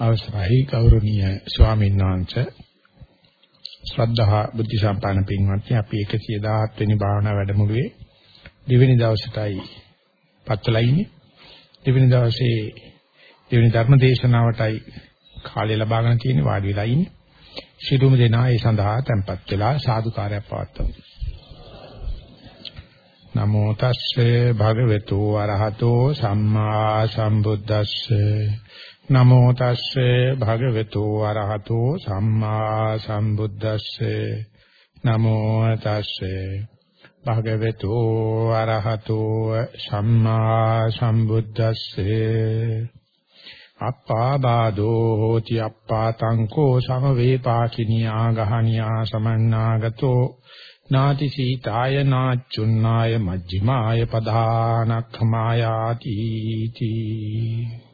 අවසරයි ගෞරවනීය ස්වාමීන් වහන්සේ. ශ්‍රද්ධා බුද්ධ සම්පන්න පින්වත්නි අපි 117 වෙනි භාවනා වැඩමුළුවේ දෙවෙනි දවසටයි පත්වලා ඉන්නේ. දෙවෙනි දවසේ දෙවෙනි ධර්ම දේශනාවටයි කාලය ලබාගෙන තියෙන්නේ වාඩි වෙලා ඉන්නේ. ශිරුම දෙනා ඒ සඳහා tempත් වෙලා සාදුකාරයක් පවත්වමු. නමෝ තස්සේ භගවතු වරහතෝ සම්මා සම්බුද්දස්සේ. නමෝ තස්සේ භගවතු අරහතෝ සම්මා සම්බුද්දස්සේ. නමෝ තස්සේ භගවතු අරහතෝ සම්මා සම්බුද්දස්සේ. අප්පාබාදෝ hoti අප්පාතංකෝ සමවේපාකිනියා ගහනියා සමන්නාගතෝ. නාති සීතාය නාචුන්නාය මජ්ක්‍ධිමාය පදානක්ඛමායාති තී.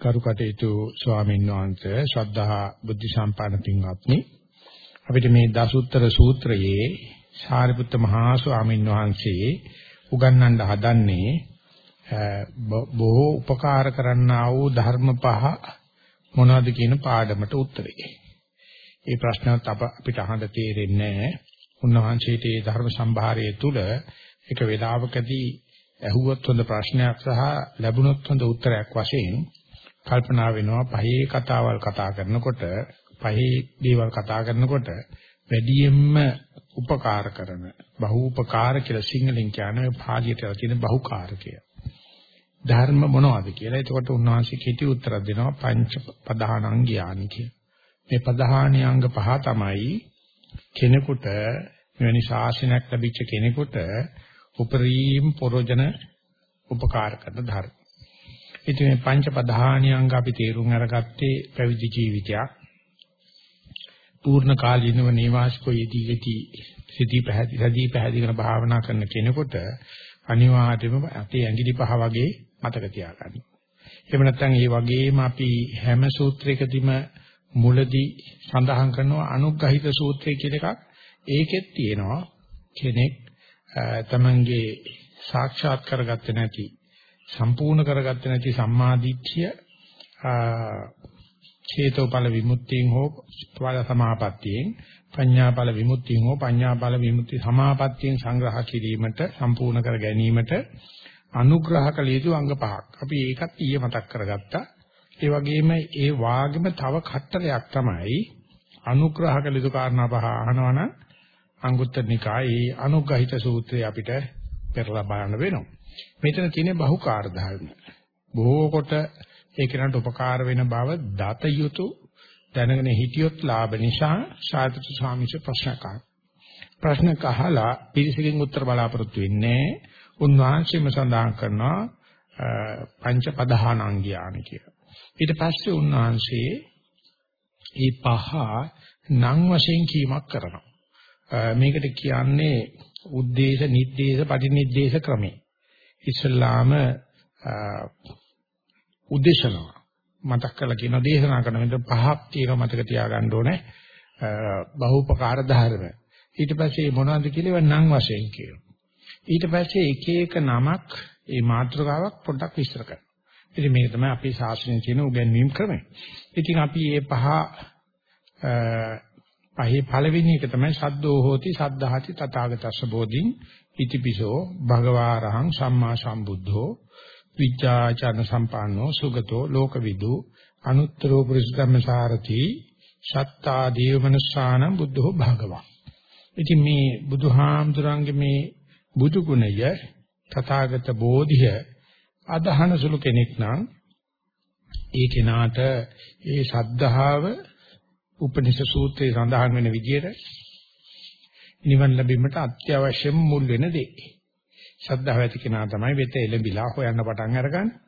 කරුකටේතු ස්වාමීන් වහන්සේ ශ්‍රද්ධා බුද්ධ සම්පන්න පින්වත්නි අපිට මේ දසුත්තර සූත්‍රයේ සාරිපුත්ත මහා ස්වාමීන් වහන්සේ උගන්වන්න හදන්නේ බොහෝ උපකාර කරන්නා වූ ධර්ම පහ මොනවද කියන පාඩමට උත්තරේ. මේ ප්‍රශ්නත් අපිට අහන්න තේරෙන්නේ නැහැ. උන්වහන්සේට මේ ධර්ම සම්භාරයේ තුල එක වේලාවකදී ඇහුවොත් හොඳ ප්‍රශ්නයක් සහ ලැබුණොත් හොඳ උත්තරයක් වශයෙන් කල්පනා වෙනවා පහේ කතාවල් කතා කරනකොට පහේ දේවල් කතා කරනකොට වැඩියෙන්ම උපකාර කරන බහූපකාර කියලා සිංහලෙන් කියන්නේ පාලියට තියෙන බහුකාරකය. ධර්ම මොනවද කියලා. එතකොට උන්වහන්සේ කෙටි උත්තරයක් දෙනවා පංච පදානංගයානි කියලා. මේ පදාහානියංග පහ තමයි කෙනෙකුට මෙවැනි ශාසනයක් ලැබිච්ච කෙනෙකුට උපරිම පරෝජන උපකාර කරන ධර්ම. ඉතින් මේ පංච ප්‍රධානියංග අපි තේරුම් අරගත්තේ පැවිදි ජීවිතයක්. පූර්ණ කාලීනව නිවාසිකෝ යෙදී යටි සිටි පැහැදිලි පැහැදිලි භාවනා කරන කෙනෙකුට අනිවාර්යයෙන්ම අපේ ඇඟිලි පහ වගේ මතක තියාගන්න. එහෙම නැත්නම් ඒ වගේම අපි හැම සූත්‍රයකදීම මුලදී සඳහන් කරනවා අනුග්‍රහිත සූත්‍රය කියන එකක් ඒකෙත් තියෙනවා කෙනෙක් තමන්ගේ සාක්ෂාත් කරගත්තේ නැති සම්පූර්ණ කරගත්තේ නැති සම්මාදිට්ඨිය චේතෝපල විමුක්තියෙන් හෝ ත්වල සමාපත්තියෙන් පඤ්ඤාපල විමුක්තියෙන් හෝ පඤ්ඤාපල විමුක්ති සමාපත්තියෙන් සංග්‍රහ කිරීමට සම්පූර්ණ කර ගැනීමට අනුග්‍රහ කළ යුතු අංග පහක්. අපි ඒකත් ඊයේ මතක් කරගත්තා. ඒ වගේම ඒ වාගෙම තව කට්ටලයක් තමයි අනුග්‍රහ කළ යුතු කාරණා පහ අහනවනම් අංගුත්තර නිකායේ අනුග්‍රහිත සූත්‍රය අපිට පෙරලා බලන්න වෙනවා. මෙතන තියෙන බහුකාර්ය ධර්ම. බොහෝ කොට ඒ කෙනාට උපකාර වෙන බව දත යුතු දැනගෙන හිටියොත් ලාභ නිසා සාහිත්‍ය ස්වාමීන් ප්‍රශ්න කහා. ප්‍රශ්න කහලා පිරිසකින් උත්තර බලාපොරොත්තු වෙන්නේ උන්වහන්සේම සඳහන් කරනවා පංච පදහානංගියාන කියලා. ඊට පස්සේ උන්වහන්සේ මේ පහ නම් වශයෙන් කීමක් කරනවා. මේකට කියන්නේ උද්දේශ, නිද්දේශ, පටිනිද්දේශ ක්‍රමේ. ඉස්ලාම උදේශනවා මතක් කරලා කියන දේශනා කරන මෙතන පහක් තියෙනවා මතක තියාගන්න ඕනේ. බහූපකාර ධර්ම. ඊට පස්සේ මොනවද කියලා නම් වශයෙන් කියනවා. ඊට පස්සේ එක එක නමක් ඒ මාත්‍රකාවක් පොඩ්ඩක් විස්තර කරනවා. ඉතින් මේක තමයි අපේ ශාස්ත්‍රයේ තියෙන උගන්වීම් ක්‍රමය. ඉතින් අපි මේ පහ පහේ පළවෙනි එක තමයි සද්දෝ හෝති සද්ධාති තථාගතස්ස බෝධින් ඉතිපිසෝ භගවාරහං සම්මා සම්බුද්ධෝ විචාචන සම්පන්නෝ සුගතෝ ලෝකවිදු අනුත්තරෝ පුරිස ධම්මසාරති සත්තා දේවමනසාන බුද්ධෝ භගවා ඉතින් මේ බුදුහාමුදුරන්ගේ මේ බුදු ගුණය තථාගත බෝධිය අදහන සුළු කෙනෙක් නම් ඒ කෙනාට ඒ ශද්ධාව උපනිෂ සූත්‍රයේ සඳහන් වෙන විදිහට නිවන් ලැබීමට අත්‍යවශ්‍යම මුල් වෙන දේ. ශ්‍රද්ධාව ඇති කෙනා තමයි වෙත එළඹිලා හොයන්න පටන් අරගන්නේ.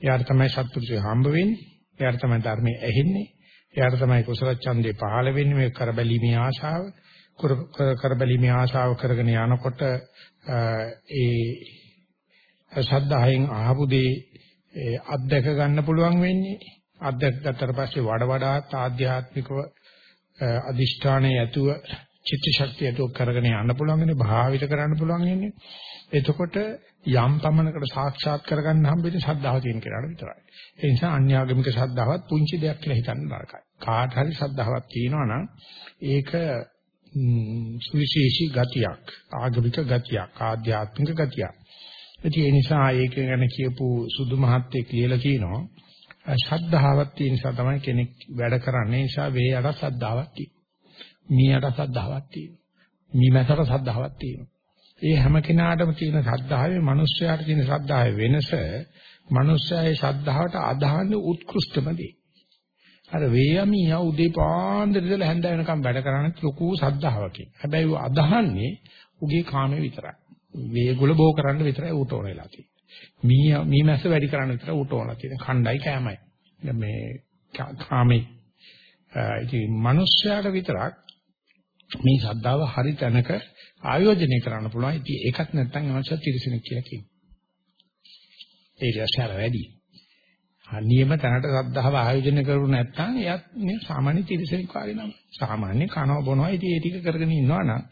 එයාට තමයි සත්පුරුෂය හම්බ වෙන්නේ. එයාට තමයි ධර්මයේ ඇහෙන්නේ. එයාට තමයි කුසල ඡන්දේ පහළ වෙන්නේ මේ කරබැලීමේ ආශාව. කරබැලීමේ ආශාව කරගෙන යනකොට ඒ ශ්‍රද්ධාවෙන් අහපු දේ අත්දැක ගන්න පුළුවන් වෙන්නේ. අත්දැක ගත්තට පස්සේ වඩ වඩාත් ආධ්‍යාත්මිකව අදිෂ්ඨානයේ ඇතුව චිත්ත ශක්තියට කරගෙන යන්න පුළුවන් ඉන්නේ භාවිත කරන්න පුළුවන් ඉන්නේ. එතකොට යම් පමණකට සාක්ෂාත් කරගන්න හම්බෙන්නේ ශ්‍රද්ධාව තියෙන කෙනාට විතරයි. ඒ නිසා අන්‍යාගමික ශ්‍රද්ධාවත් පුංචි දෙයක් කියලා හිතන්න නරකයි. කාට හරි ශ්‍රද්ධාවක් තියෙනවා නම් ඒක සුවිශේෂී ගතියක්, ආගමික ගතියක්, ආධ්‍යාත්මික ගතියක්. ඒ නිසා ඒක ගැන කියපු සුදු මහත්තයෙක් කියලා කියනවා ශ්‍රද්ධාවක් තියෙන නිසා තමයි කෙනෙක් වැඩ කරන්නේ. නිසා වේ යට ශ්‍රද්ධාවක් තියෙනවා. මී යට ශ්‍රද්ධාවක් තියෙනවා. මී මැසට ශ්‍රද්ධාවක් තියෙනවා. ඒ හැම කෙනාටම තියෙන ශ්‍රද්ධාවේ මිනිස්යාට තියෙන ශ්‍රද්ධාවේ වෙනස මිනිස්යාගේ ශ්‍රද්ධාවට අදහන්නේ උත්කෘෂ්ඨම දේ. අර වේයමියා උදේ පාන්දර ඉඳලා හැන්ද වෙනකම් වැඩ කරන්නේ ලොකු ශ්‍රද්ධාවකින්. හැබැයි ඌ අදහන්නේ උගේ කාමේ විතරයි. වේගුල බෝ කරන්න විතරයි ඌට ඕන වෙලා තියෙන්නේ. මී මී මැස්ස වැඩි කරන්න විතර ඌට ඕන තියෙන්නේ. ඛණ්ඩයි කෑමයි. මේ කාමේ ඉතින් මිනිස්යාට විතරක් මේ ශ්‍රද්ධාව හරි තැනක ආයෝජනය කරන්න පුළුවන්. ඉතින් ඒකත් නැත්නම් අවශ්‍ය තිරසනෙක් කියලා කියනවා. ඒ රසාර වැඩි. නියම තැනට ශ්‍රද්ධාව ආයෝජනය කරු නැත්නම් එයත් මේ සාමාන්‍ය තිරසනෙක් වගේ නම. සාමාන්‍ය කනවා බොනවා ඉතින් ඒ ටික කරගෙන ඉන්නවා නම්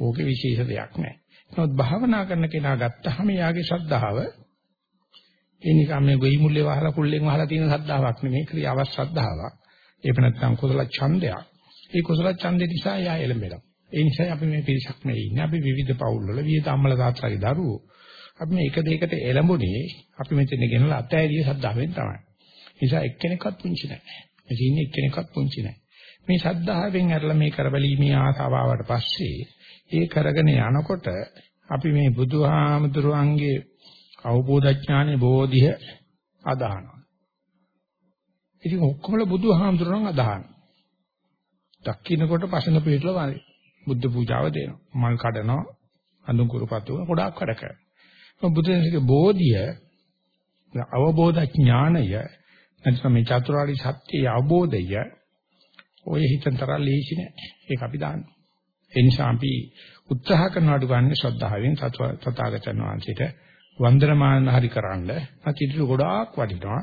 ඕකේ විශේෂ දෙයක් නැහැ. නමුත් භාවනා කරන කෙනා ගත්තාම යාගේ ශ්‍රද්ධාව ඒ නිකම් මේ ගොයි මුල්ලේ වහලා කුල්ලෙන් වහලා තියෙන ශ්‍රද්ධාවක් නෙමෙයි ක්‍රියාවක් ශ්‍රද්ධාවක්. ඒක නැත්නම් කුසල ඡන්දයක්. ඒ කුසල ඡන්දේ නිසා යා එළඹෙනවා. ඒ නිසා අපි මේ පිරිසක් මේ ඉන්නේ. අපි විවිධ පවුල් වල විවිධ අම්මල තාත්තලාගේ දරුවෝ. අපි මේ එක දෙයකට එළඹුණේ අපි මෙතන ගෙනලා අතෑරිය සද්ධාවෙන් තමයි. නිසා එක්කෙනෙක්වත් පුංචි නැහැ. මේ ඉන්නේ එක්කෙනෙක්වත් පුංචි නැහැ. මේ සද්ධාවෙන් ඇරලා මේ කරබලීමේ ආසාව ආවට පස්සේ ඒ කරගෙන යනකොට අපි මේ බුදුහාමුදුරුවන්ගේ අවබෝධ ඥානෙ බෝධිය අදහනවා. ඉතින් ඔක්කොම බුදුහාමුදුරුවන් අදහනවා. දක්කිනකොට පසන පිටල වගේ. බුද්ධ පූජාව දෙනවා. මල් කඩනවා, අඳුන් කුරුපතු ගොඩාක් වැඩ කරනවා. බුදුන්සේගේ බෝධිය අවබෝධ ඥානය නැත්නම් මේ චතුරාර්ය සත්‍ය අවබෝධය ඔය හිතතර ලේසි නෑ. ඒක අපි දාන්න. ඒ නිසා අපි උත්සාහ කරනවාට ගන්න ශ්‍රද්ධාවෙන් තථාගතයන් වහන්සේට වන්දනමාන හරි කරන්න අතිදිර ගොඩාක් වටිනවා.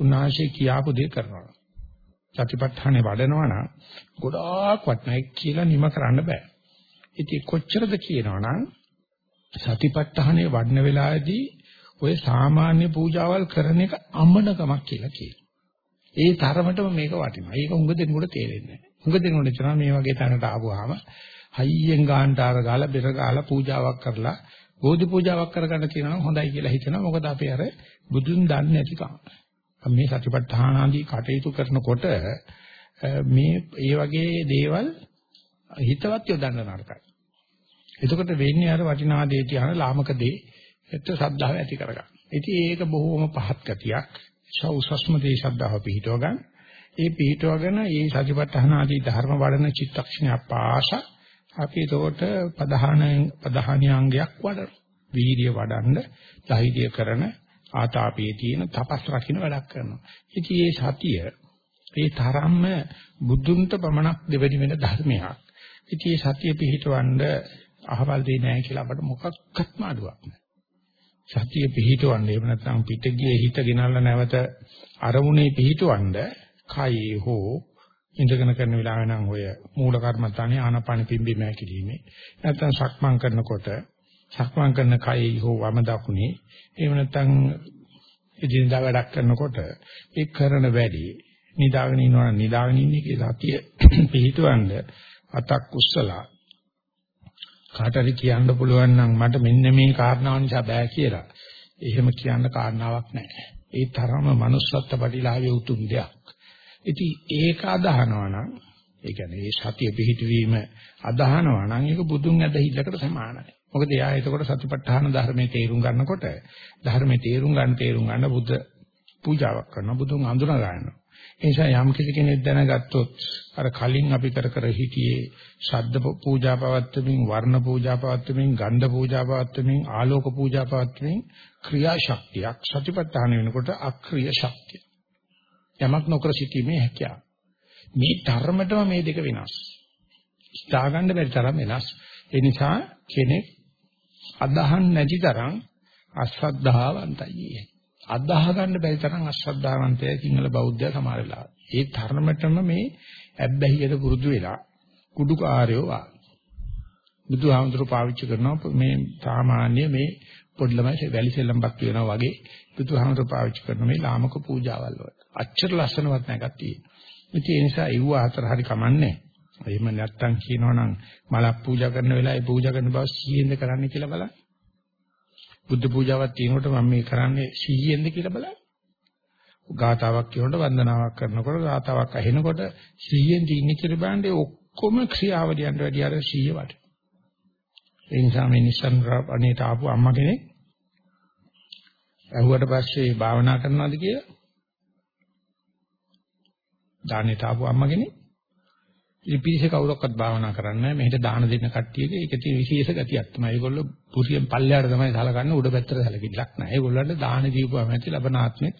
උන්වහන්සේ කියාපු දේ කරනවා. සතිපට්ඨානේ වඩනවා නම් ගොඩාක් වටනයි කියලා නිම කරන්න බෑ. ඉතින් කොච්චරද කියනවනම් සතිපට්ඨානේ වඩන වෙලාවේදී ඔය සාමාන්‍ය පූජාවල් කරන එක අමනකමක් කියලා කියනවා. ඒ තරමටම මේක වටිනවා. ඒක උඟ දෙනකොට තේරෙන්නේ නැහැ. උඟ දෙනකොට චරා මේ වගේ තැනට ආවොහම හයියෙන් ගාන්ටාර ගාලා බෙර ගාලා පූජාවක් කරලා බෝධි පූජාවක් කරගන්න කියනවා හොඳයි කියලා හිතනවා. මොකද අපි අර බුදුන් දන්නේ නැතිකම. මේ සතිපට්ඨාන ආදී කටයුතු කරනකොට මේ ඒ වගේ දේවල් හිතවත් යොදන්න නරකයි. එතකොට වෙන්නේ අර වටිනා දේ තියන ලාමක දේ එත් ශ්‍රද්ධාව ඇති කරගන්න. ඉතින් ඒක බොහෝම පහත් ගතියක්. සෞසස්ම දේ ශ්‍රද්ධාව පිහිටව ගන්න. ඒ පිහිටවගෙන ඒ සතිපට්ඨාන ආදී ධර්ම වඩන චිත්තක්ෂණය පාස අපි ඒකට ප්‍රධාන ප්‍රධානියංගයක් වඩන. වීර්ය වඩන්න, ධෛර්ය කරන ආතාපයේ තියෙන තපස් රකින්න වැඩක් කරනවා. ඉතින් මේ සතිය ඒ තරම්ම බුදුන්ට පමණක් දෙවෙනි වෙන ධර්මයක්. ඉතින් මේ සතිය පිහිටවන්න අහවල් දෙන්නේ නැහැ කියලා අපට මොකක්වත්ම අඩුවක් නැහැ. සතිය පිහිටවන්න එහෙම නැත්නම් පිටගියේ හිත ගෙනල්ලා නැවත අරමුණේ පිහිටවන්න කයේ හෝ ඉඳගෙන කරන වෙලාවෙ නම් ඔය මූල කර්මත්තානේ ආනාපාන පිම්බීම හැකිලිමේ නැත්නම් සක්මන් කරනකොට සක්මන් කරන කයේ හෝ වම දකුණේ එහෙම නැත්නම් එදිනදා වැඩක් කරනකොට ඒ කරන වැඩි නිදාගෙන ඉන්නවා නිදාගෙන ඉන්නේ කියලා සතිය පිළිතුවන්ද අතක් උස්සලා කාටරි කියන්න පුළුවන් නම් මට මෙන්න මේ කාරණාව නිසා බෑ කියලා. එහෙම කියන්න කාරණාවක් නැහැ. ඒ තරම manussත්ත්ව පරිලාභයේ උතුම් දෙයක්. ඉතින් ඒක අදහනවා නම් ඒ කියන්නේ මේ සතිය පිහිටවීම අදහනවා නම් ඒක බුදුන් ඇදහිල්ලකට සමානයි. මොකද එයා එතකොට සතිපට්ඨාන ධර්මයේ තේරුම් ගන්නකොට ධර්මයේ තේරුම් ගන්න තේරුම් ගන්න බුද්ධ පූජාවක් කරනවා බුදුන් අඳුන ගන්නවා. ඒ නිසා යම් කිසි කෙනෙක් දැනගත්තොත් අර කලින් අපි කර කර හිටියේ ශබ්ද පූජා පවත්වමින් වර්ණ පූජා පවත්වමින් ගන්ධ පූජා පවත්වමින් ආලෝක පූජා පවත්වමින් ක්‍රියාශක්තියක් සතිපට්ඨාන වෙනකොට අක්‍රීය ශක්තිය. යමක් නොකර සිටීමේ හැකියාව. මේ ධර්මතම මේ දෙක වෙනස්. හිතාගන්න බැරි තරම් වෙනස්. ඒ නිසා කෙනෙක් අදහන් නැති තරම් අශ්‍රද්ධාවන්තයි. අදාහ ගන්න බැරි තරම් අශ්‍රද්ධාවන්තය සිංහල බෞද්ධය සමහර වෙලාවට. ඒ තරමටම මේ ඇබ්බැහියට පුරුදු වෙලා කුඩු කාර්යෝ වා. බුදුහාමුදුරු පාවිච්චි කරනවා මේ සාමාන්‍ය මේ පොඩි ළමයි වැලි සෙල්ලම්පත් වෙනවා වගේ බුදුහාමුදුරු පාවිච්චි කරන මේ ලාමක පූජාවල් වලට. අච්චර ලස්සනවත් නැහැ කට්ටිය. ඉතින් ඒ නිසා ඒව අතර හරි කමන්නේ. එහෙම නැත්තම් කියනවනම් මලක් පූජා කරන වෙලාවේ පූජා කරන බව සිහියෙන්ද කරන්න කියලා බලන්න. බුද්ධ පූජාවක් තියෙනකොට මම මේ කරන්නේ සිහියෙන්ද කියලා බලන්න. ගාතාවක් කියනකොට වන්දනාවක් කරනකොට ගාතාවක් අහෙනකොට සිහියෙන් ඉන්නේ කියලා බලන්නේ ඔක්කොම ක්‍රියාවලියන්ට වැඩි අර සිහිය වට. ඒ නිසා මේ නිස්සන් අනේට ආපු අම්මා කෙනෙක් ඇහුවට පස්සේ භාවනා කරනවාද කියලා දානෙට ආපු අම්මා කෙනෙක් ඉතින් පිරිස කවුරක්වත් භාවනා කරන්නේ නැහැ. මෙහෙට දාන දෙන්න කට්ටියක ඒක තියෙන විශේෂ ගතියක් තමයි. ඒගොල්ලෝ පුරියෙන් පල්ලයට තමයි සලකන්නේ උඩ පැත්තට සැලකිල්ලක් නැහැ. ඒගොල්ලන්ට දාන දීපුවාම ඇති ලබන ආත්මෙත්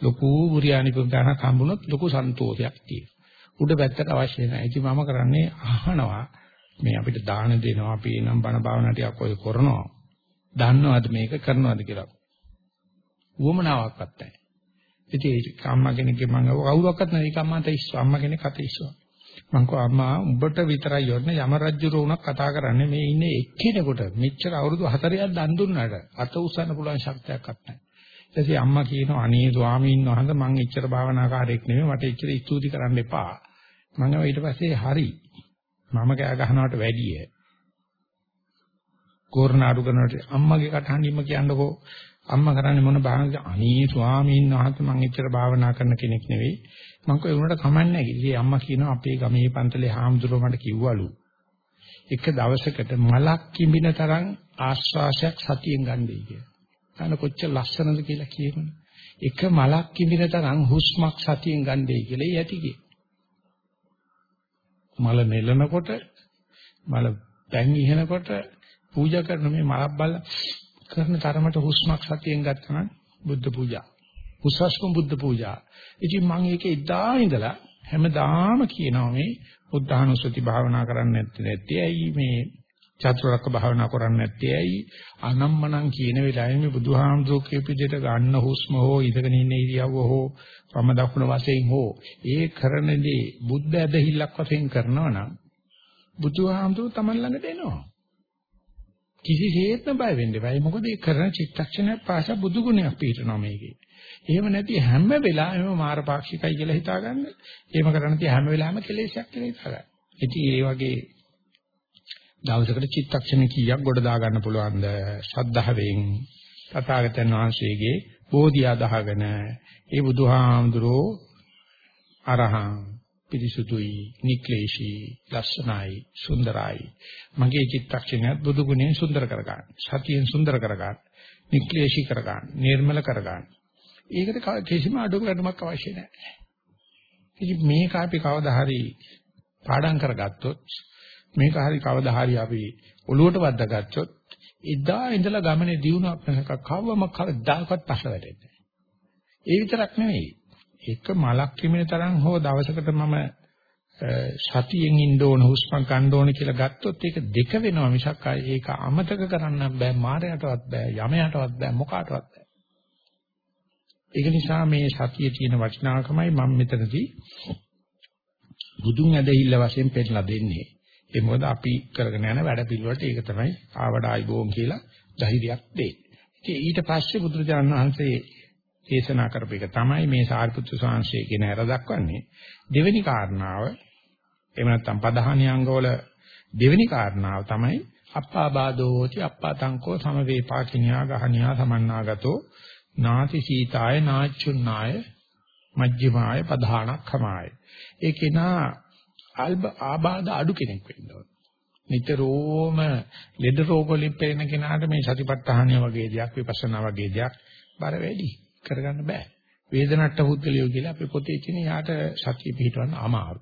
ලොකු පුරියානි පුංගානක් හම්බුනොත් ලොකු සන්තෝෂයක් තියෙනවා. උඩ පැත්තට අවශ්‍ය නැහැ. ඉතින් මම කරන්නේ අහනවා මේ අපිට දාන දෙනවා අපි නම් බණ භාවනා ටිකක් ඔය කරනවා. දන්නවද මේක කරනවද කියලා. උවමනාවක්වත් නැහැ. ඉතින් ඒක අම්මා කෙනෙක්ගේ මම කවුරක්වත් නැහැ. ඒක අම්මාට ඉස්ස අම්මා කෙනෙක් අත ඉස්සුවා. මං කෝ අම්මා උඹට විතරයි යොන්නේ යම රජුර උනක් කතා කරන්නේ මේ ඉන්නේ එක්කෙනෙකුට. මෙච්චර අවුරුදු 4ක් දන් දුන්නාට අත උස්සන්න පුළුවන් ශක්තියක්වත් නැහැ. ඊටසේ අම්මා කියනවා අනේ ස්වාමීන් වහන්සේ මං එච්චර භාවනාකාරයෙක් නෙමෙයි මට එච්චර ස්තුති කරන්න එපා. මං ඊට පස්සේ හරි. මම කෑ ගහනවට වැඩිය. කෝරණාඩු කරනකොට අම්මගේ කටහඬින්ම කියන්නකෝ. අම්මා කරන්නේ මොන භාවනාවද අනේ ස්වාමීන් වහන්සේ මං එච්චර භාවනා කරන කෙනෙක් නෙවෙයි. මං කෝ ඒ උනට කමන්නේ නැහැ. ඉතින් අම්මා කියනවා අපේ ගමේ පන්තලේ හාමුදුරුවෝ මට කිව්වලු. එක දවසකට මලක් කිඹින තරම් ආශ්වාසයක් සතියෙන් ගන්නයි කියලා. අන කොච්චර ලස්සනද කියලා කියනවනේ. එක මලක් කිඹින තරම් හුස්මක් සතියෙන් ගන්නයි කියලා යටිගේ. මල නෙලනකොට මල පැන් ඉහෙනකොට පූජා කරන මේ මලක් බල කරන තරමට හුස්මක් සතියෙන් ගත්තා නම් බුද්ධ පූජා. උසස්ම බුද්ධ පූජා. ඉතින් මම ඒකේ ඉදා ඉඳලා හැමදාම කියනවා මේ බුද්ධානුස්සති භාවනා කරන්නේ නැත්තේ ඇයි මේ චතුරාර්ය භාවනා කරන්නේ නැත්තේ ඇයි? අනම්මනම් කියන වෙලාවේ මේ බුදුහාමුදුරුවෝ කියපු විදිහට ගන්න හුස්ම හෝ ඉඳගෙන ඉන්න ඉරියව්ව හෝ වම දකුණ වශයෙන් හෝ ඒ කරනදී බුද්ධ ඇදහිල්ලක් වශයෙන් කරනවා නම් බුදුහාමුදුරුවෝ Taman ළඟට එනවා කිසිසේත්ම බය වෙන්න බෑ මොකද ඒ කරන චිත්තක්ෂණයක් පාසා බුදු ගුණයක් පිටනවා මේකේ. එහෙම නැති හැම වෙලාවෙම මාරපාක්ෂිකයි කියලා හිතාගන්න. එහෙම කරන්න තිය හැම වෙලාවෙම කෙලෙසයක් කියලා හිතාගන්න. ඉතින් ඒ වගේ දවසකට චිත්තක්ෂණ කීයක් ගොඩ දා ගන්න පුළුවන්ද? ශ්‍රද්ධාවෙන් තථාගතයන් වහන්සේගේ බෝධිය අදහගෙන ඒ බුදුහාමුදුරෝ අරහං පිරිසුදුයි නික්ලේශී ලස්සනයි සුන්දරයි මගේ චිත්තක්ෂණයත් බුදු ගුණයෙන් සුන්දර කරගන්න සතියෙන් සුන්දර කරගන්න නික්ලේශී කරගන්න නිර්මල කරගන්න ඒකට කිසිම අඩුවකටමක් අවශ්‍ය නැහැ. ඉතින් මේක අපි කවදා හරි පාඩම් කරගත්තොත් මේක හරි කවදා හරි අපි ඔළුවට වද්දාගත්තොත් එදා ඉඳලා ගමනේ දියුණුවක් නැක කවවම කවදාකවත් පස්ස වැටෙන්නේ ඒ විතරක් නෙවෙයි. එක මලක් කිමින තරම් හෝ දවසකට මම සතියෙන් ඉන්න ඕන හුස්ම ගන්න ඕන කියලා ගත්තොත් ඒක දෙක වෙනවා මිසක් ඒක අමතක කරන්න බෑ මායයටවත් බෑ යමයටවත් බෑ මොකාටවත් බෑ ඒක නිසා මේ සතියේ තියෙන වටිනාකමයි මම මෙතනදී බුදුන් ඇදහිල්ල වශයෙන් පෙන්නලා දෙන්නේ. ඒ මොකද අපි කරගෙන යන වැඩ පිළිවෙලට ඒක තමයි ආවඩායි බෝම් කියලා ධෛර්යයක් දෙන්නේ. ඉතින් ඊට පස්සේ බුදුරජාණන් වහන්සේ දේශනා කරපු එක තමයි මේ සාරිපුත්‍ර ස්වාමීන් කියන හැර දක්වන්නේ. දෙවෙනි කාරණාව එහෙම නැත්නම් පදහානියංගවල දෙවෙනි කාරණාව තමයි අප්පාබාදෝති අප්පාතංකෝ සමවේපාකිනියා ගහනියා සමන්නාගතෝ නාති සීතාය නාච්චුන්නාය මජ්ක්‍ධිමාය පධානක්ඛමාය. ඒකේ නා අල්බ ආබාධ අඩු කෙනෙක් වෙන්න ඕන. නිතරම ලෙඩ රෝග වලින් පෙළෙන කෙනාට මේ සතිපට්ඨානය වගේ දෙයක් විපස්සනා වගේ දෙයක් බර වැඩි කරගන්න බෑ. වේදනට්ට පුද්ගලියෝ කියලා අපි පොතේ කියන යාට සතිය පිටවන්න අමාරු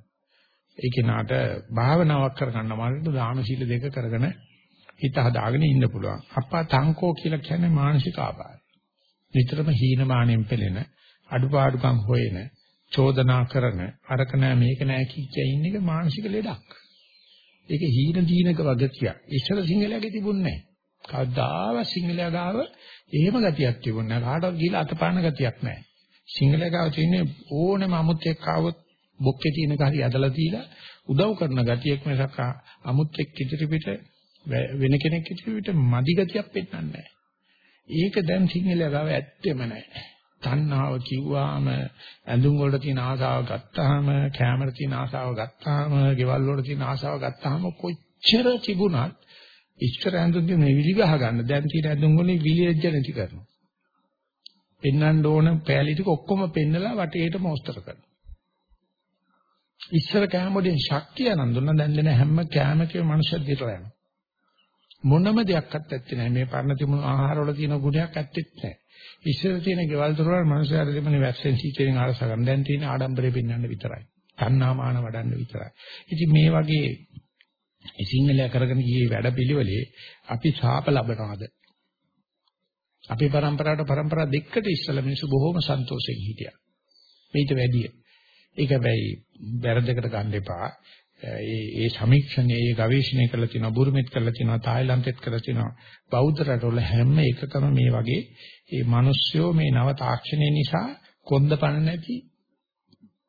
ඒ කෙනාට භාවනාවක් කරගන්න අමාරුද දාන සීල දෙක කරගෙන හිත හදාගෙන ඉන්න පුළුවන්. අප්පා තංකෝ කියලා කියන්නේ මානසික ආබාධ. නිතරම හීනමානෙන් පෙළෙන අඩුපාඩුකම් හොයන චෝදනා කරන අරක නෑ මේක නෑ කිච්චා ඉන්න එක මානසික ලෙඩක්. ඒක හීන දීනක වගතිය. ඉස්සර සිංහලයේ තිබුණේ නෑ. කවදාවත් සිංහලයා ගාව එහෙම ගතියක් තිබුණේ නෑ. කාටවත් ගිහලා අතපාන ගතියක් නෑ. සිංහලයා ගාව තියෙන්නේ ඕනම අමුත් එක්ක આવොත් බොක්කේ තියෙන කාරිය ඇදලා දීලා උදව් කරන ගතියක් මිසක් අමුත් එක්ක ඉදිරි පිට වෙන කෙනෙක් හිටියට මදි ගතියක් පෙන්වන්නේ නැහැ. ඒක දැන් සිංහලයා ගාව ඇත්තෙම නැහැ. තණ්හාව කිව්වාම ඇඳුම් වලට තියෙන ආසාව ගත්තාම, කැමර තියෙන ආසාව ගත්තාම, ගෙවල් වල තියෙන ආසාව ගත්තාම කොච්චර තිබුණත් ඉස්තර ඇඳුම් දෙන විලි ගහ ගන්න දැන් තියෙන ඇඳුම් වලින් විලියජ්ජ නැති කරනවා. පෙන්වන්න ඕන පෑලි ටික ඔක්කොම පෙන්නලා වටේට මොස්තර කරනවා. ඉස්සර කෑම වලින් ශක්තිය නඳුන දැන් දෙන හැම කෑමකේ මනුෂ්‍ය දිරලා යනවා. මොනම දෙයක්වත් ඇත්තේ නැහැ. මේ පරණ තිබුණු ආහාරවල තියෙන ගුණයක් ඇත්තෙත් නැහැ. ඉස්සර තියෙන ගෙවල් දොරවල් මනුස්සයාට තිබුණේ වැක්සින් සීකරෙන් අරස ගන්න. දැන් තියෙන ආඩම්බරේ පෙන්වන්න විතරයි. තණ්හාමාන වඩන්න විතරයි. ඉතින් මේ වගේ සිංහලයා කරගෙන ගියේ වැඩපිළිවෙලේ අපි ශාප ලබනවාද? අපේ પરම්පරාවට પરම්පරා දෙකකට ඉස්සලා මිනිස්සු බොහොම සන්තෝෂයෙන් හිටියා. මේිට වැඩිය. ඒක වෙයි වැරදකට ගන්න එපා. ඒ ඒ සමීක්ෂණයේ ඒ ගවේෂණය කරලා තියෙනවා බුරුමෙත් කරලා තියෙනවා තායිලන්තෙත් කරලා තියෙනවා. බෞද්ධ රටවල හැම එකකම මේ වගේ මේ මිනිස්සුયો මේ නව තාක්ෂණය නිසා කොන්දපණ නැති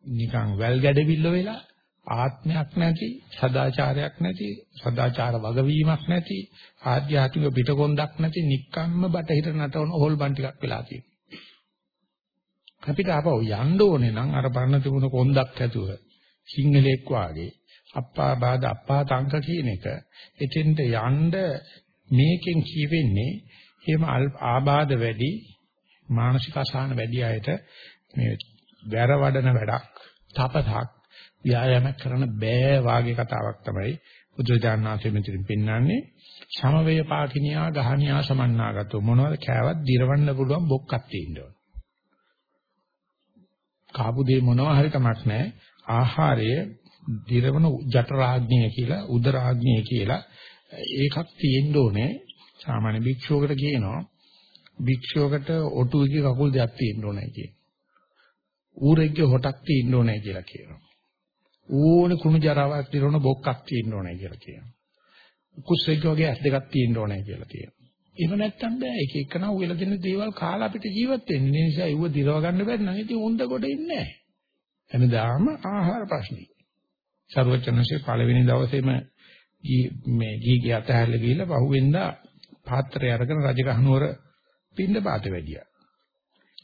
නිකන් වැල් ගැඩවිල්ල වෙලා ආත්මයක් නැති සදාචාරයක් නැති සදාචාර වගවීමක් නැති ආධ්‍යාත්මික පිටකොන්දක් නැති නික්කම්ම බටහිර නටවන හොල්බන් ටිකක් වෙලා තියෙනවා. අපිට ආපහු යන්න ඕනේ නම් අර පරණ තිබුණ කොන්දක් ඇතුව සිංහලෙක් වාගේ අප්පා බාද අප්පා තංක කියන එක. එතෙන්ට යන්න මේකෙන් කියවෙන්නේ එහෙම ආබාධ වැඩි මානසික අසහන වැඩි අයට මේ වැර වඩන වැඩක් තපසක් ව්‍යායාමයක් කරන්න බෑ වාගේ කතාවක් තමයි බුදුරජාණන්සේ මෙතනින් පෙන්වන්නේ. සමවය පාකිනියා ගහනියා සමන්නාගතෝ. මොනවද කෑවත් දිරවන්න පුළුවන් බොක්කක් තියෙනවා කාපු දේ මොනවා හරි කමක් නැහැ. ආහාරය දිරවන ජඨරාග්නිය කියලා උදරාග්නිය කියලා ඒකක් තියෙන්න ඕනේ සාමාන්‍ය භික්ෂුවකට කියනවා භික්ෂුවකට ඔටුවේගේ කකුල් දෙකක් තියෙන්න ඕනේ කියන. ඌරෙක්ගේ හොටක් තියෙන්න ඕනේ කියලා කියනවා. ඕන කුණු ජරාවක් දිරවන බොක්කක් තියෙන්න ඕනේ කියලා කියනවා. කුස්සෙක් වගේ ඇස් දෙකක් තියෙන්න ඕනේ කියලා කියනවා. එහෙම නැත්තම් බෑ එක එකන උයලා දෙන දේවල් කාලා අපිට ජීවත් වෙන්න. ඒ නිසා ඒව දිරව ගන්න බැරි නම් ඉතින් හොඳ කොට ඉන්නේ නැහැ. හැමදාම ආහාර ප්‍රශ්නේ. සරුවචනසේ පළවෙනි දවසේම මේ ගීගේ අතහැරලා ගිහිල්ලා පහුවෙන්දා පාත්‍රය අරගෙන රජගහනුවර පින්න පාත වැඩියා.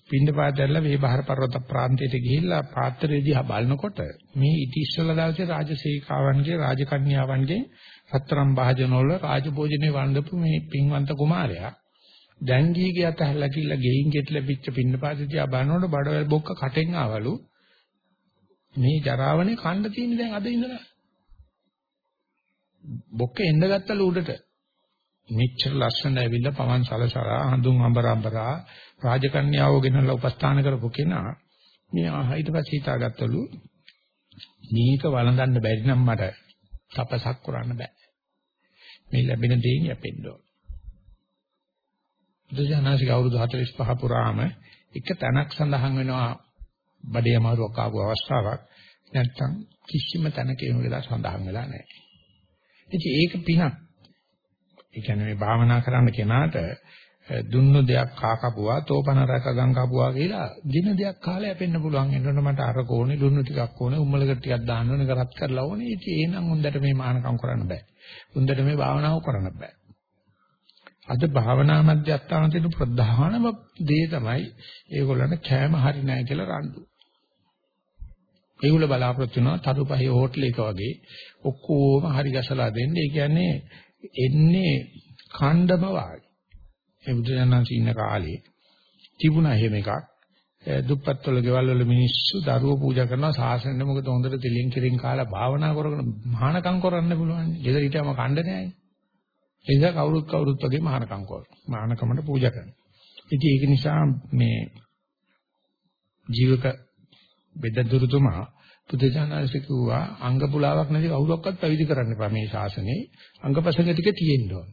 පින්න පාතැල්ලා මේ බහර පර්වත ප්‍රාන්තයට ගිහිල්ලා පාත්‍රය දිහා බලනකොට මේ ඉති ඉස්සලා දවසේ රාජසේකාවන්ගේ රාජකන්‍යාවන්ගේ රත්තරම් භාජනවල රාජභෝජනේ වළඳපු මේ පින්වන්ත කුමාරයා දැන් ගිහිගේ අතහැරලා ගිහිල්ලා ගෙයින් ගෙට ලැබිච්ච පින්න පාත දිහා බලනකොට බඩවැල් බොක්ක කටෙන් ආවලු මේ ජරාවනේ කන්න තියෙන්නේ දැන් අද ඉඳලා. බොක්ක එන්න ගත්තලු උඩට. මෙච්චර ලස්සන ඇවිල්ලා පවන් සලසලා හඳුන් අඹරඹරා රාජකන්‍යාව ගෙනල්ලා උපස්ථාන කරපු කෙනා මේ ඊට පස්සේ හිතාගත්තලු මේක වළඳන්න බැරි නම් මට තපසක් කරන්න බෑ. මේ ලැබෙන දේෙන් යැපෙන්න ඕන. බුදුජානසික අවුරුදු 45 පුරාම එක තැනක් සඳහන් වෙනවා බඩේ අමාරුවක් ආපු අවස්ථාවක් නැත්තම් කිසිම තැනක එහෙම වෙලා සඳහන් වෙලා නැහැ. ඉතින් ඒක පිනක්. ඒ කියන්නේ මේ භාවනා කරන්න කෙනාට දුන්නු දෙයක් කා කපුවා තෝපන රක ගම් කපුවා කියලා දින දෙයක් කාලය යපෙන්න පුළුවන්. එනකොට මට අර කෝණේ දුන්නු ටිකක් ඕනේ උම්මලකට ටිකක් දාන්න ඕනේ කරත් කරලා ඕනේ. ඉතින් එහෙනම් හොඳට මේ මානකම් කරන්න බෑ. හොඳට මේ භාවනාව කරන්න බෑ. අද භාවනා මධ්‍යස්ථාන තියෙන ප්‍රධානම දේ තමයි ඒගොල්ලන්ට කෑම හරි නැහැ කියලා රණ්ඩු. ඒගොල්ල බලාපොරොත්තු වෙනවා තරුපහේ හෝටල් එක වගේ ඔක්කොම හරි ගැසලා දෙන්න. ඒ කියන්නේ එන්නේ ඛණ්ඩම වාගේ. ඒ බුදුරජාණන් ඉන්න කාලේ තිබුණා එහෙම එකක්. දුප්පත් වල ගෙවල් වල මිනිස්සු දරුවෝ පූජා කරනවා සාසනෙ මොකද හොඳට තෙලින් කිරින් කාලා භාවනා කරගෙන මහානකම් කරන්න පුළුවන්. ගෙදර හිටියම කණ්ඩ නැහැ. ඒ නිසා කවුරුත් කවුරුත් වගේ මහානකම් කරනවා. මහානකමට පූජා කරනවා. ඉතින් ඒක නිසා මේ ජීවක බෙදදුරුතුමා බුදුජානනාංශ කිව්වා අංග පුලාවක් නැති කවුරක්වත් පැවිදි කරන්න එපා මේ ශාසනයේ අංගපසංග ටික තියෙන්න ඕන.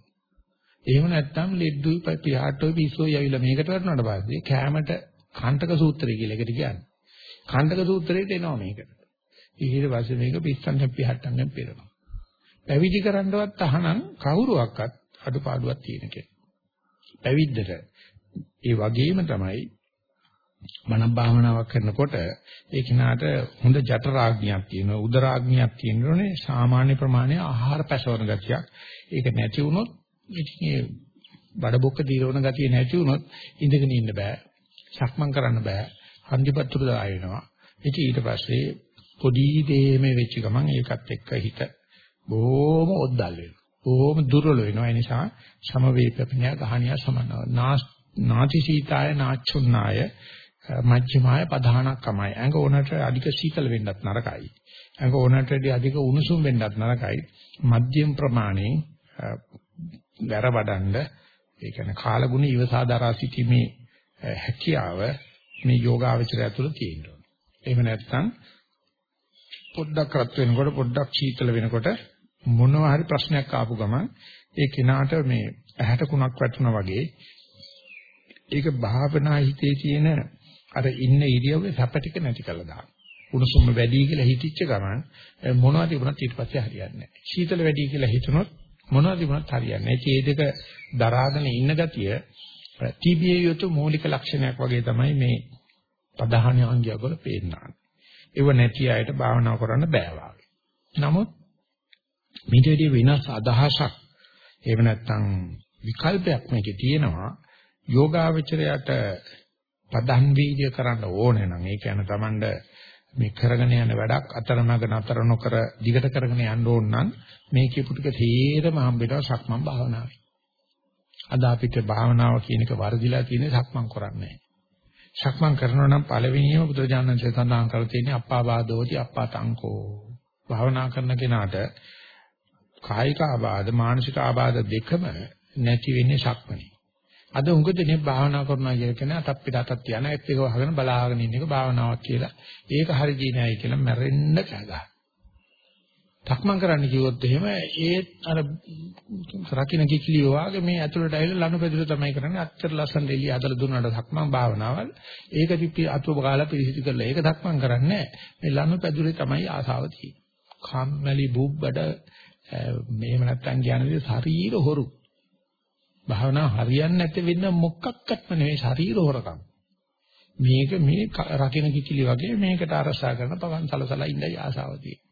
එහෙම නැත්නම් ලෙඩ්ඩුයි පියාට්ටෝයි පිස්සෝයි ඇවිල්ලා මේකට වටනට පස්සේ කැමට කණ්ඩක සූත්‍රය කියලා එකට කියන්නේ. කණ්ඩක සූත්‍රයට එනවා මේකට. ඊට පස්සේ මේක පිස්සන් පියාට්ටන්ගෙන් පෙරනවා. පැවිදි කරන්නවත් අහනම් කවුරුවක්වත් අඩුපාඩුවක් තියෙන කෙනෙක්. පැවිද්දට ඒ වගේම තමයි මන භාවනාවක් කරනකොට ඒ කිනාට හොඳ ජට රාග්නියක් තියෙනවා උදරාග්නියක් තියෙනෝනේ සාමාන්‍ය ප්‍රමාණයේ ආහාර පැසවන ගතියක්. ඒක නැති වුණොත් ඉතින් බඩ බොක්ක දීරවන ගතිය නැති වුණොත් ඉඳගෙන ඉන්න බෑ සක්මන් කරන්න බෑ හන්දිපත්තුරු දාය වෙනවා ඉතින් ඊට පස්සේ පොඩි දෙයක වෙච්ච ගමන් ඒකත් එක්ක හිත බොහොම ඔද්දල් වෙනවා. බොහොම දුර්වල වෙනවා. ඒ නිසා සම වේපකණ්‍ය ගහණිය සමනව නාචි සීතාය නාචුන්නාය මජ්ක්‍ධිමාය පධානක්කමයි. ඇඟ ඕනට අධික සීතල වෙන්නත් නරකයි. ඇඟ ඕනට අධික උණුසුම් වෙන්නත් නරකයි. මධ්‍යම ප්‍රමාණයෙන් වැර වඩන්න ඒ කියන්නේ කාලගුණ ඉවසා දරා සිටීමේ හැකියාව මේ යෝගාවචරය තුළ තියෙනවා. එහෙම නැත්නම් පොඩ්ඩක් රත් වෙනකොට පොඩ්ඩක් සීතල වෙනකොට මොනවා හරි ප්‍රශ්නයක් ආපු ගමන් ඒ කෙනාට මේ ඇහැට කුණක් වැටුණා වගේ ඒක භාවනා හිතේ තියෙන අර ඉන්න ඉරියව්වේ සැප ටික නැති කරලා දාන. උණුසුම වැඩි කියලා හිතිච්ච ගමන් මොනවද තිබුණත් ඊට පස්සේ හරියන්නේ නැහැ. සීතල වැඩි කියලා හිතනොත් මොනවද තිබුණත් හරියන්නේ නැහැ. ඒ දෙක දරාගෙන ඉන්න ගතිය තිබිය යුතු මූලික ලක්ෂණයක් වගේ තමයි මේ ප්‍රධාන අංගය වල පේන්නේ. ඒව නැති අයට භාවනා කරන්න බෑ නමුත් මේකේදී වෙනස් අදහසක් එහෙම නැත්නම් විකල්පයක් මේකේ තියෙනවා යෝගාවචරයට පදන් වීර්ය කරන්න ඕනේ නම් ඒ කියන්නේ Tamand මේ කරගෙන යන වැඩක් අතරමඟ නතර නොකර දිගට කරගෙන යන්න ඕන නම් මේ කියපු ටික තේරම හම්බෙනවා සක්මන් භාවනාවේ. අද අපිට භාවනාව කියන එක වර්ධිලා තියෙන්නේ සක්මන් කරන්නේ සක්මන් කරනවා නම් පළවෙනියම බුදුරජාණන්සේ සඳහන් කරලා තියෙන්නේ අප්පාවාදෝති අප්පාතංකෝ. භාවනා කරන කෙනාට කායික ආබාධ මානසික ආබාධ දෙකම නැති වෙන්නේ සක්මනේ. අද උඟ දෙනේ භාවනා කරනවා කියන කෙනා අතක් පිට අතක් තියන ඒත් ඒක වහගෙන බලාගෙන ඉන්න එක භාවනාවක් කියලා. ඒක හරි ජීනයි කියලා මැරෙන්න කෑගා. තක්මන් කරන්න කිව්වොත් එහෙම ඒ අර රකින්න කිකිලිය වාගේ මේ ඇතුළට ඇවිල්ලා ලනු පෙදුර තමයි කරන්නේ. අච්චර ලස්සන එළිය හදලා දුන්නාට තක්මන් භාවනාවල් ඒක දිපි අතුව ගාලා පිරිසිදු කරලා ඒක තක්මන් කරන්නේ මේ ලනු පෙදුරේ තමයි ආසාව තියෙන්නේ. කම්මැලි බුබ්බඩ මේව නැත්තම් කියන්නේ ශරීර හොරු. භාවනා හරියන්නේ නැති වෙන්න මොකක්වත්ම නෙවෙයි ශරීර හොරකම්. මේක මේ රකින්න කිචිලි වගේ මේකට අරසා කරන පවන් සලසලා ඉඳයි ආසාව තියෙන්නේ.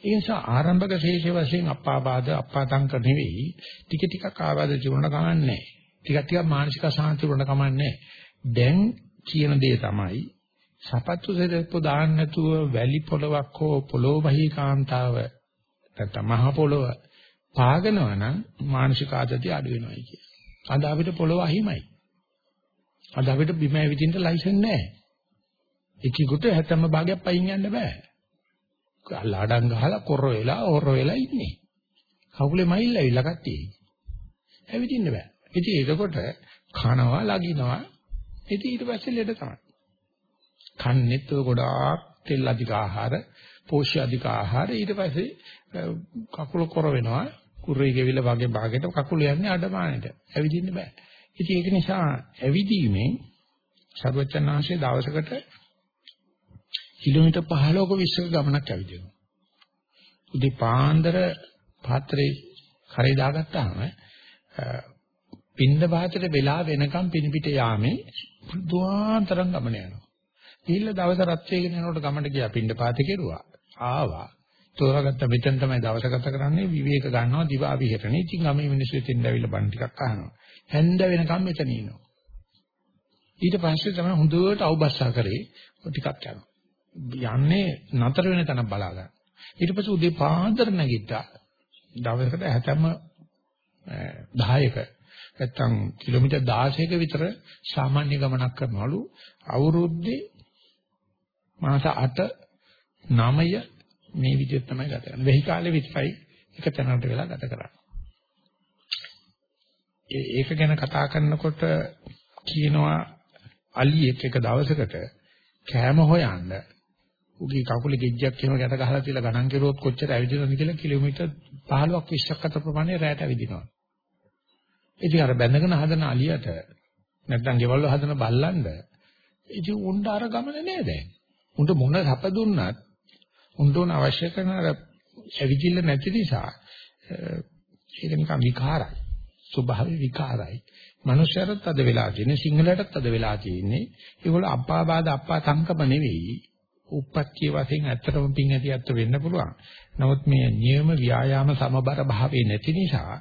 ඒ නිසා ආරම්භක ශේෂ වශයෙන් අප්පාබාධ අප්පාතංක නෙවෙයි ටික ටිකක් ආබාධ ජීවන කමන්නේ. ටික ටිකක් මානසික අසහන ජීවන කමන්නේ. දැන් කියන දේ තමයි සපත්තු සෙදප්පු දාන්න නැතුව වැලි පොලවක් හෝ පොළොව වහී කාන්තාව නැත්නම් මහ පොළොව පාගනවා නම් මානසික ආතතිය අඩු වෙනවායි කිය. අද අපිට පොළොව අහිමයි. අද අපිට බිම ඇවිදින්න ලයිසන් නැහැ. එකෙකුට හැතැම්ම භාගයක් පයින් යන්න බෑ. ලාඩම් ගහලා කොර වෙලා ඔර වෙලා ඉන්නේ. කකුලේ මයිල් ඇවිල්ලා කට්ටිය. ඇවිදින්න බෑ. ඉතින් ඒකකොට කනවා ලගිනවා. ඉතින් ඊට පස්සේ ලෙඩ තමයි. කන්නේත් ගොඩාක් තෙල් අධික ආහාර, පෝෂ්‍ය අධික ආහාර ඊට පස්සේ කකුල කොර වෙනවා. කුරේ ගෙවිල වගේ භාගයට කකුල යන්නේ අඩමාණයට. ඇවිදින්න බෑ. ඉතින් ඒක නිසා ඇවිදීමෙන් සර්වචනාංශයේ දවසකට කිලෝමීටර් 15ක 20ක ගමනක් ඇවිදිනවා. උදේ පාන්දර පාත්‍රේ කරේ දාගත්තාම පින්ඳ පාත්‍රේ වෙලා වෙනකම් පිනිපිට යාමේ දුආන්තරම් ගමන යනවා. ගිහිල්ලා දවස් රත් වේගෙන යනකොට ගමනට ගියා පින්ඳ පාතේ කෙරුවා. ආවා. තෝරාගත්ත මෙතන තමයි දවස ගත කරන්නේ විවේක ගන්නවා දිවා විහෙරණේ. ඉතින් ගමේ මිනිස්සු එතෙන් ඇවිල්ලා බණ ටිකක් අහනවා. හැන්ද වෙනකම් මෙතන ඉනවා. ඊට පස්සේ තමයි හොඳට අවබෝධ කරේ ටිකක් යනවා. යන්නේ නතර වෙන තැන බලා ගන්න. ඊට පස්සේ උදේ පාන්දර නැගිට්ටා. දවසකට හැතැම්ම 10ක නැත්තම් කිලෝමීටර් 16ක විතර සාමාන්‍ය ගමනක් කරනවලු අවුරුද්දේ මාස 8 9 මේ විදිහට තමයි ගත කරන්නේ. වෙහි කාලේ විතරයි එක තැනකට වෙලා ගත කරන්නේ. ඒක ගැන කතා කරනකොට කියනවා අලියෙක් එක දවසකට කෑම හොයන්න උගේ කකුලේ ගෙජ්ජක් එහෙම ගැට ගහලා තියලා ගණන් කෙරුවොත් කොච්චර ඇවිදිනවද කියලා කිලෝමීටර් 15ක් 20ක් අතර ප්‍රමාණය රැයට ඇවිදිනවා. ඉතින් අර බැඳගෙන හදන අලියට නැත්නම් ගෙවල් වල හදන බල්ලන්ද ඉතින් උණ්ඩ අර ගමන නෑ දැන්. උන්ට මොන සැප දුන්නත් උන්ටෝන අවශ්‍ය කරන අර ඇවිදින්න නැති නිසා ඒක නිකන් විකාරයි. ස්වභාවය විකාරයි. මනුෂ්‍යයරත් අද වෙලා තියෙන්නේ සිංහලයටත් අද වෙලා තියෙන්නේ. ඒගොල්ලෝ අම්පා බාද අප්පා තංකම නෙවෙයි. උප්පත්ති වශයෙන් ඇත්තටම පිං ඇතියත් වෙන්න පුළුවන්. නමුත් මේ නියම ව්‍යායාම සමබර භාවයේ නැති නිසා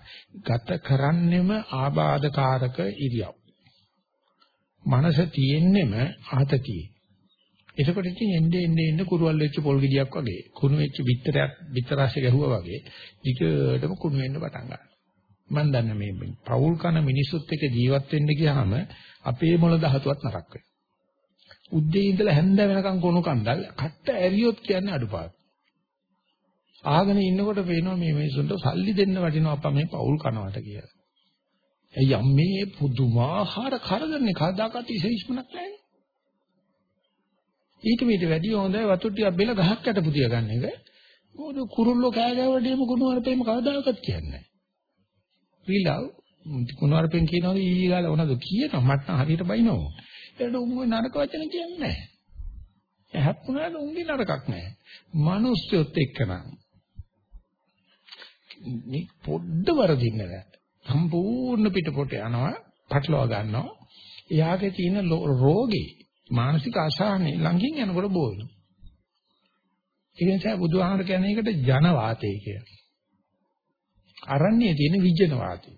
ගත කරන්නෙම ආබාධකාරක ඉරියව්. මනස තියෙන්නෙම ආතතියේ. එතකොට ඉතින් එන්නේ එන්නේ එන්නේ කුරුවල් වෙච්ච පොල් ගෙඩියක් වගේ කුණු වෙච්ච බිත්තරයක් බිත්තරාශය ගැහුවා වගේ ඊටටම කුණු වෙන්න පටන් ගන්නවා. මම දන්න මේ පෞල් කන මිනිසුත් එක්ක ජීවත් වෙන්න ගියාම අපේ මොළ ධාතුවත් නරක වෙනවා. උද්දී ඉඳලා හැන්ද වෙනකන් කොණු කන්දල් කට්ට ඇරියොත් කියන්නේ අඩුපාඩු. ආගෙන ඉන්නකොට පේනවා මේ මිනිසුන්ට සල්ලි දෙන්න වටිනවා අප්පා මේ පෞල් කනවට කියලා. එයම් මේ පුදුමාකාර කරදරනේ කවදාකවත් ඉසෙයිස්මක් නැහැ. ඊට මීට වැඩිය හොඳයි වතුර ටිකක් බෙල ගහක් යට පුදිය ගන්න එක. මොකද කුරුල්ලෝ කෑ ගැවුවටම කුණුවරපේම කවදාකවත් කියන්නේ නැහැ. රිලව් කුණුවරපෙන් කියනවාද ඊගාල වුණාද කියනවා මට නම් හරියට බයිනෝ. ඒකට උන් ඔය නරක වචන කියන්නේ නැහැ. එහත් වුණාට උන්ගේ නරකක් නැහැ. මිනිස්සුත් එක්කනම් මේ පොඩ්ඩ වරදින්න බෑ. සම්පූර්ණ පිටපොට යනවා, පටලවා ගන්නවා. එයාගේ තියෙන රෝගේ මානසික අසහනේ ළඟින් යනකොට බෝ වෙනවා. ඒ නිසා බුදුහාමර කියන්නේ ඒකට ජන වාතය කියලා. අරන්නේ තියෙන විජන වාතය.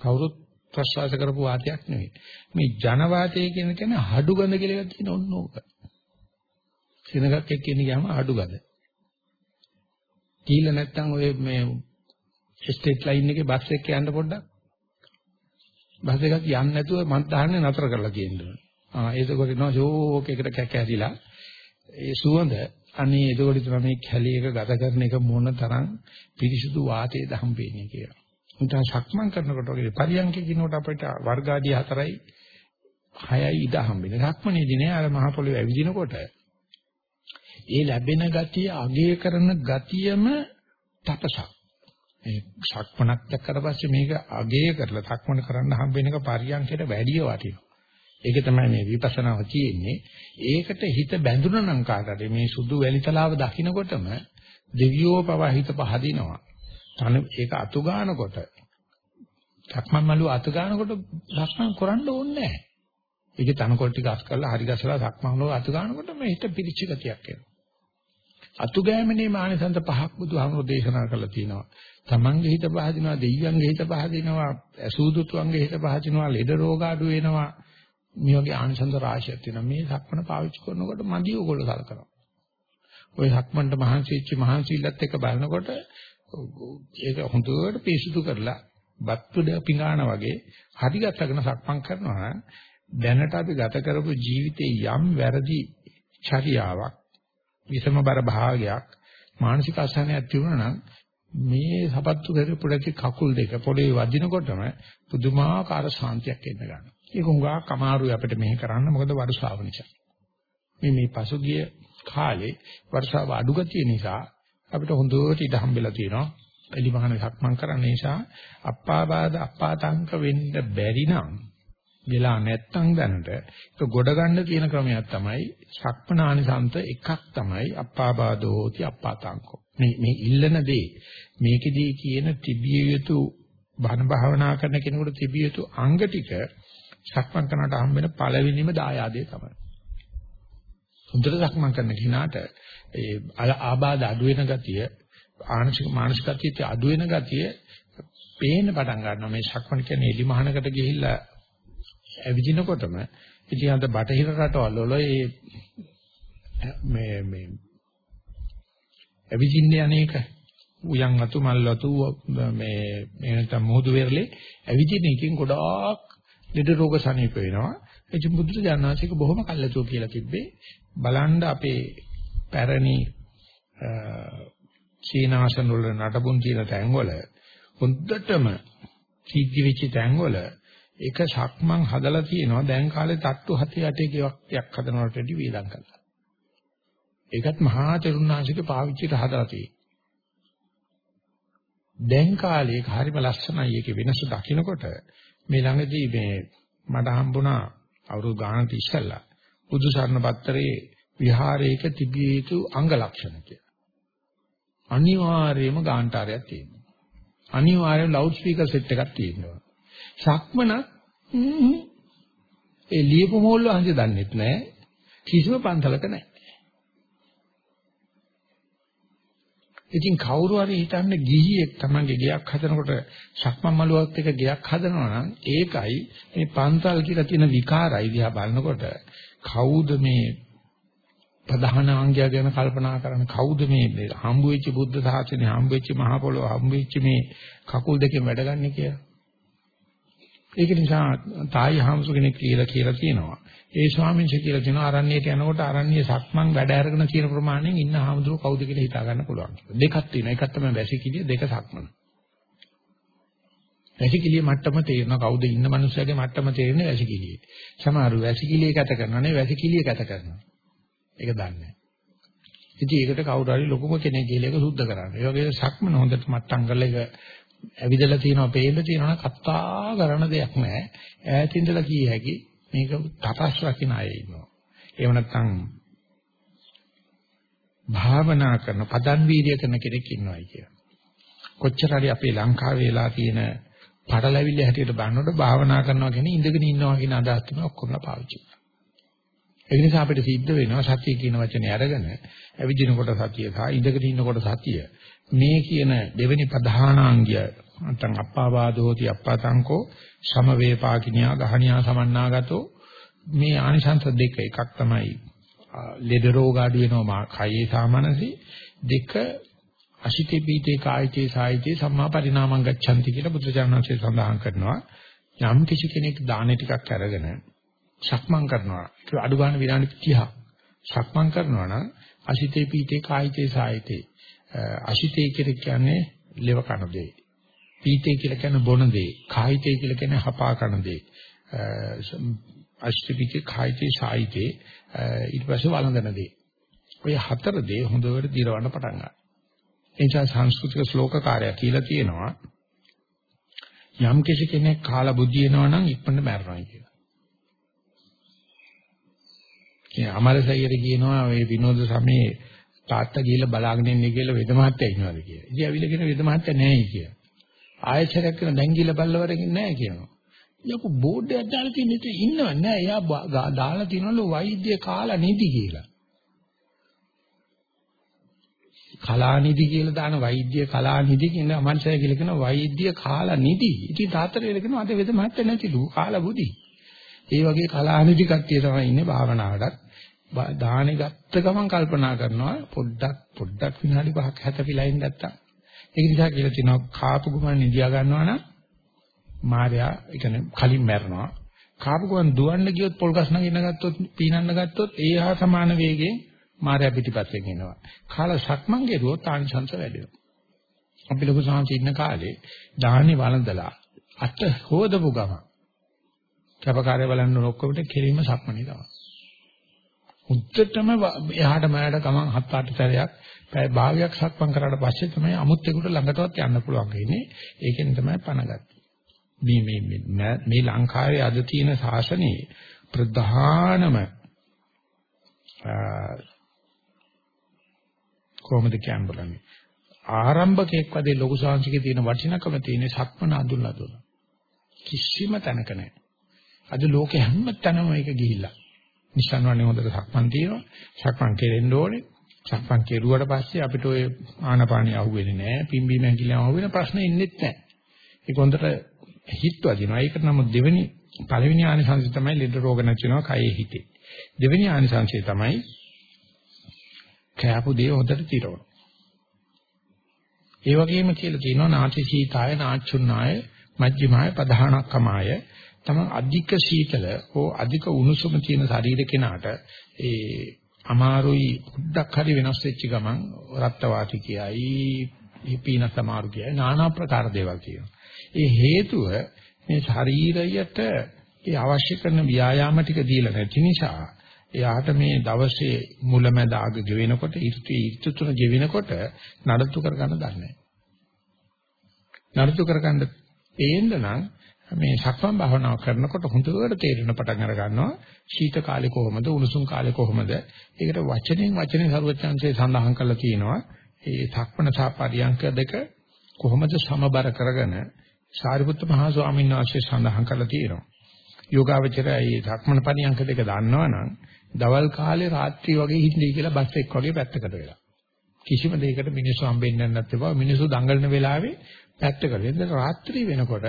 කවුරුත් ප්‍රසවාස කරපු වාතයක් නෙවෙයි. මේ ජන වාතය කියන කෙන හඩු ගඳ කියලා තියෙන ඕන ඕක. සිනගක් එක්ක ඉන්න ගියාම හඩු ගඳ. කීල නැත්තම් ඔය මේ ස්ටේට් ලයින් එකේ බස් එක යන්න පොඩ්ඩක්. බස් එකක් යන්නේ නැතුව මත් දාන්නේ නතර කරලා තියෙනවා. ආ ඒකකොට නෝ ෂෝක් එකට කැකැරිලා ඒ සුවඳ අනේ ඒකකොට තමයි මේ කැලේ එක ගත කරන එක මොන තරම් පිරිසුදු වාතයේ දහම් වෙන්නේ කියලා. උන්ට සක්මන් කරනකොට වගේ පරියන්කේ කිනකොට අපිට වර්ගාදී හතරයි හයයි ඉඳ හම්බෙන්නේ. සක්මනේදී නෑ අර මහ පොළොවේ ඇවිදිනකොට ඒ ලැබෙන ගතිය අගය කරන ගතියම තපසක්. මේ සක්මනක් දැක්කට පස්සේ මේක අගය කරලා සක්මන කරන්න හම්බෙන එක පරියන්කේට වැඩිය වටිනවා. ඒක තමයි මේ විපස්සනාව තියෙන්නේ. ඒකට හිත බැඳුණා නම් කාටද මේ සුදු වැලිතලාව දකින්නකොටම දෙවියෝ පවා හිත පහදිනවා. තන ඒක අතු ගන්නකොට සක්මන් මළුව අතු ගන්නකොට සක්මන් කරන්න ඕනේ නැහැ. ඒකේ තනකොළ ටික අස් කරලා හරි ගසලා සක්මන් මළුව අතු ගන්නකොට මේ හිත පිරිච්ච ගතියක් එනවා. අතු ගෑමනේ මානසන්ත පහක් බුදුහාමුදුරෝ දේශනා කරලා තියෙනවා. තමන්ගේ හිත පහදිනවා, දෙයියන්ගේ හිත පහදිනවා, අසූදුතුන්ගේ හිත පහදිනවා, ලෙඩ රෝග අඩු වෙනවා. මේ වගේ ආනිසංස රාශියක් තියෙනවා. මේ සක්මන පාවිච්චි කරනකොට මදි ඕගොල්ලෝ සලකනවා. ওই සක්මන්ට මහන්සිච්ච මහන්සිල්ලත් එක්ක බලනකොට ඒක හොඳට පිරිසුදු කරලා බත්පුඩ පිඟාන වගේ හරිගතගෙන සක්මන් කරනවා නම් දැනට අපි ගත කරපු ජීවිතේ යම් වැරදි චර්යාවක් විසමබර භාගයක් මානසික අසහනයක් තිබුණා නම් මේ සපත්තු කරපු කකුල් දෙක පොළවේ වදිනකොටම පුදුමාකාර ශාන්තියක් එන්න ගන්නවා. ඒක හුඟා කමාරුයි අපිට මෙහෙ කරන්න මොකද වර්ෂාව නිසා. මේ මේ පසුගිය කාලේ වර්ෂාව අඩු ගතිය නිසා අපිට හොඳට ඉඩ හම්බෙලා තියෙනවා. එලිමහන සක්මන් කරන්න නිසා අප්පාබාද අප්පාතංක වෙන්න බැරි නම් වෙලා නැත්තම් දැනට ඒක ගොඩ ගන්න තියෙන ක්‍රමයක් තමයි සක්මනානිසන්ත එකක් තමයි අප්පාබාදෝති අප්පාතංකෝ. මේ මේ ඉල්ලන දේ මේකෙදී කියන තිබිය යුතු බණ භාවනා කරන කෙනෙකුට තිබිය යුතු අංග ටික සක්මන් කරනට හම් වෙන පළවෙනිම දායාදේ තමයි. හොඳට සක්මන් කරන කෙනාට ඒ ආබාධ අඩු වෙන ගතිය ආනසික මානසික ගතිය අඩු වෙන ගතිය පේන්න පටන් ගන්නවා මේ සක්මන් කියන්නේ එලි මහනකට ගිහිල්ලා ඇවිදිනකොටම ඉතින් අද බටහිර රටවල් වල මේ මේ ඇවිදින්නේ අනේක උයන් අතු මල් අතු මේ මේ නැත්නම් මුහුදු වෙරළේ ඇවිදින එකකින් ගොඩාක් ලෙඩ රෝග සනීප වෙනවා. ඒ බුදුර ජානනාසික බොහොම කල්ලාතෝ කියලා තිබ්බේ බලන්න අපේ පැරණි සීනාසන වල නටබුන් තියෙන තැන්වල හොඳටම සීග්ගි වෙච්ච තැන්වල එක සක්මන් හදලා තියෙනවා දැන් කාලේ තට්ටු 7 8 ගෙවක් හදනවට වැඩි වේදම් කරලා. ඒකත් මහා තරුණාංශික පාවිච්චිට හදලා තියෙනවා. දැන් කාලේ හරිම ලස්සනයි ඒකේ වෙනස දකිනකොට මේ ළඟදී මේ මට හම්බුණා අවුරුදු ගානක් ඉස්සෙල්ලා බුදු සරණ පත්‍රයේ විහාරයක තිබිය යුතු අංග ලක්ෂණ කියලා. අනිවාර්යයෙන්ම ගාන්ටාරයක් තියෙනවා. අනිවාර්යයෙන් ලවුඩ් ස්පීකර් සෙට් එකක් තියෙනවා. සක්මන ඒ ලියපු මෝල්ල අංශ දන්නෙත් නැහැ. කිසිම පන්සලක නැහැ. ඉතින් කවුරු හරි හිතන්නේ ගිහියෙක් තමන්ගේ ගයක් හදනකොට සක්මන් මළුවත් එක ගයක් හදනවා නම් ඒකයි මේ පන්සල් කියලා තියෙන විකාරයි දිහා බලනකොට කවුද මේ ප්‍රධාන අංගය ගැන කල්පනා කරන කවුද මේ හම්බ වෙච්ච බුද්ධ ශාසනය හම්බ වෙච්ච මහ පොළොව හම්බ වෙච්ච මේ කකුල් දෙකෙන් වැඩගන්නේ කියලා. ඒක නිසා තායි හම්සු කෙනෙක් කියලා කියලා කියනවා. ඒ ස්වාමීන් වහන්සේ කියලා කියනවා අරණ්‍යයට යනකොට අරණ්‍ය සක්මන් වැඩ අරගෙන තියෙන ප්‍රමාණයෙන් ඉන්න හාමුදුරුව කවුද කියලා හිතා ගන්න පුළුවන්. දෙකක් තියෙනවා. එකක් තමයි වැසිකිළිය දෙක සක්මන. වැසිකිළිය මට්ටම තේරෙනවා කවුද ඉන්න මනුස්සයාගේ මට්ටම තේරෙන්නේ වැසිකිළියේ. සමහරව වැසිකිළිය කැත කරනවා නේ වැසිකිළිය කැත කරනවා. ඒක දන්නේ නැහැ. ඉතින් ඒකට කවුරු හරි ලොකුම කෙනෙක් ගිහලා ඒක සුද්ධ කරන්න. ඒ වගේ සක්මන හොඳට මට්ටම් කරලා ඒක ඇවිදලා තියෙනවා, පේන්න තියෙනවා කතා කරන දෙයක් නැහැ. ඈත ඉඳලා කිය හැකි මේක තපස් රකින්න අය ඉන්නවා. එහෙම නැත්නම් භාවනා කරන පදන් වීර්ය කරන කෙනෙක් ඉන්නවයි කිය. කොච්චර හරි අපේ ලංකාවේ වෙලා තියෙන පටලැවිල්ල හැටියට බලනකොට භාවනා කරනවා කියන්නේ ඉඳගෙන ඉන්නවා කියන අදහස් තමයි ඔක්කොම පාවිච්චි කරන්නේ. ඒ නිසා අපිට සිද්ධ වෙනවා සතිය කියන වචනේ අරගෙන ඇවිදිනකොට සතිය සහ ඉඳගෙන ඉන්නකොට සතිය මේ කියන දෙවෙනි ප්‍රධානාංගය නැත්නම් අප්පාවාදෝති අප්පාතංකෝ සම වේපාකිනියා ගහණියා සමන්නාගතෝ මේ ආනිසංස දෙක එකක් තමයි ලෙඩ රෝග අඩු වෙනවා කයේ සාමනසි දෙක අසිතේ පීතේ කායිතේ සායිතේ සම්මා පරිණාමං ගච්ඡanti කියලා බුදුචානන්සේ සඳහන් කරනවා. යම් කිසි කෙනෙක් දාන ටිකක් අරගෙන සක්මන් කරනවා ඒක අඩු ගන්න විනාඩි 30ක් සක්මන් කරනවා නම් අසිතේ පීතේ කායිතේ සායිතේ අසිතේ කියන්නේ ලෙව කන දේ. පීතේ කියලා කියන්නේ බොන දේ. කායිතේ කියලා කියන්නේ හපා කන දේ. අසිතේ කායිතේ සායිතේ ඊට පස්සේ වළඳන දේ. ඔය හතර දේ හොඳට දිරවන්න පටන් ගන්නවා. එනිසා සංස්කෘතික ශ්ලෝකකාරය කියලා තියෙනවා. යම් කෙනෙක් කාලා බුද්ධියනවා නම් ඉක්මනට මැරෙනවා කියලා. ඒ අමරසයියට කියනවා මේ විනෝද සමයේ තාත්තා ගිහිල්ලා බලාගෙන ඉන්නේ කියලා වෙද මහත්තයා ඉන්නවද කියලා. ඉතින් ඇවිල්ලා කියන වෙද මහත්තයා නැහැ කියලා. ආයෙච්චරයක් කරන දැන් ගිහිල්ලා බල්ලවරකින් නැහැ කියනවා. යකු බෝඩ් එකක් දාලා තියෙන ඉතින් ඉන්නව නෑ. එයා දාලා තියෙනවලු වෛද්‍ය කාලා නිදි කියලා. කලානිදි කියලා දාන වෛද්‍ය කලානිදි කියන අමංශය කියලා කියන වෛද්‍ය කාලා නිදි. ඉතින් තාත්තට වෙල කියනවා අද වෙද මහත්තයා නැතිලු කාලා බුදි. ඒ වගේ කලානිදි කට්ටිය තමයි ඉන්නේ භාවනාවටත්. දාහනේ ගත්ත ගමන් කල්පනා කරනවා පොඩ්ඩක් පොඩ්ඩක් විනාඩි 5ක් හැතපිලා ඉන්න නැත්තම්. ඒක නිසා කියලා තියෙනවා කාපු ගමන් නිදියා ගන්නවා නම් මාර්යා ඒ කියන්නේ කලින් මැරෙනවා. කාපු ගමන් දුවන්න ගියොත් පොල් ගස් නගින්න ගත්තොත් පීනන්න ගත්තොත් ඒ හා සමාන වේගයෙන් මාර්යා පිටිපස්සෙන් එනවා. කාලා සක්මන් ගෙරුවොත් ආනිසංස වැඩෙනවා. අපි ලොකු සාංශ ඉන්න කාලේ දාහනේ වළඳලා අත හොදපු ගමන් කැපකාරය බලන්න ඔක්කොමට කෙලින්ම සක්මනේ තමයි. උද්දටම එහාට මෑට ගමන් හත් අට සැරයක් පැය භාගයක් සක්මන් කරාට පස්සේ තමයි අමුත්‍යෙකුට ළඟටවත් යන්න පුළුවන් වෙන්නේ. ඒකෙන් තමයි පණගත්තේ. මේ මේ මේ ලංකාවේ අද තියෙන ශාසනයේ ප්‍රධානම කොහොමද කියන්නේ ආරම්භකෙක් වගේ ලොකු ශාංශිකේ තියෙන වටිනකම තියෙන සක්මන අඳුල්ලා දුන්න. කිසිම තැනක නැහැ. අද ලෝකෙ හැම තැනම මේක ගිහිල්ලා. නිසන් වන්නේ හොඳට සක්මන් තියෙනවා. සක්මන් කෙරෙන්න ඕනේ. සක්මන් කෙරුවට පස්සේ අපිට ඔය ආනපානිය අහුවෙන්නේ නැහැ. පිම්බීම හැකිලිම අහුවෙන ප්‍රශ්න ඉන්නෙත් නැහැ. ඒක හොඳට හිතවදිනවා. ඒකට නම් දෙවෙනි පළවෙනි ආනිසංසය තමයි ලෙඩ රෝග නැතිනවා කයේ හිතේ. දෙවෙනි ආනිසංසය තමයි කෑපු දේ හොඳට තිරවන. ඒ වගේම කියලා තියෙනවා නාචි සීතාය නාචුන්නාය මජ්ක්‍ධිමාය පධානක්කමාය තම අධික සීතල හෝ අධික උණුසුම තියෙන ශරීර කෙනාට ඒ අමාරුයි පුඩක් හරි වෙනස් වෙච්ච ගමන් රක්ත වාති කියයි පීන සමාරු කියයි নানা ප්‍රකාර දේවල් කියනවා. ඒ හේතුව මේ ශරීරයට ඒ අවශ්‍ය කරන ව්‍යායාම ටික දීලා නැති නිසා එයාට මේ දවසේ මුලැමැද අග ගෙවෙනකොට ඍතු ඍතු තුන ගෙවෙනකොට නඩත්තු කරගන්න දන්නේ නැහැ. නඩත්තු කරගන්න පේන්න නම් මේ සක්මන් භාවනාව කරනකොට හොඳට තේරෙන පටන් අර ගන්නවා. ශීත කාලේ කොහොමද? උණුසුම් කාලේ කොහොමද? ඒකට වචනෙන් වචනේ සරුවචාන්සේ සඳහන් කරලා තියෙනවා. ඒ සක්මන සහ පරියංක දෙක කොහොමද සමබර කරගෙන සාරිපුත්ත මහ ස්වාමීන් වහන්සේ සඳහන් කරලා තියෙනවා. යෝගාවචරය මේ ධක්මන පරියන්ක දෙක දන්නවනම් දවල් කාලේ රාත්‍රී වගේ හිටින්නේ කියලා බස් එක් වගේ පැත්තකට වෙලා. කිසිම දෙයකට මිනිස්සු හම්බෙන්නේ නැත්නම් තිබා මිනිස්සු දඟලන වෙලාවේ පැත්තකට. එතන රාත්‍රී වෙනකොට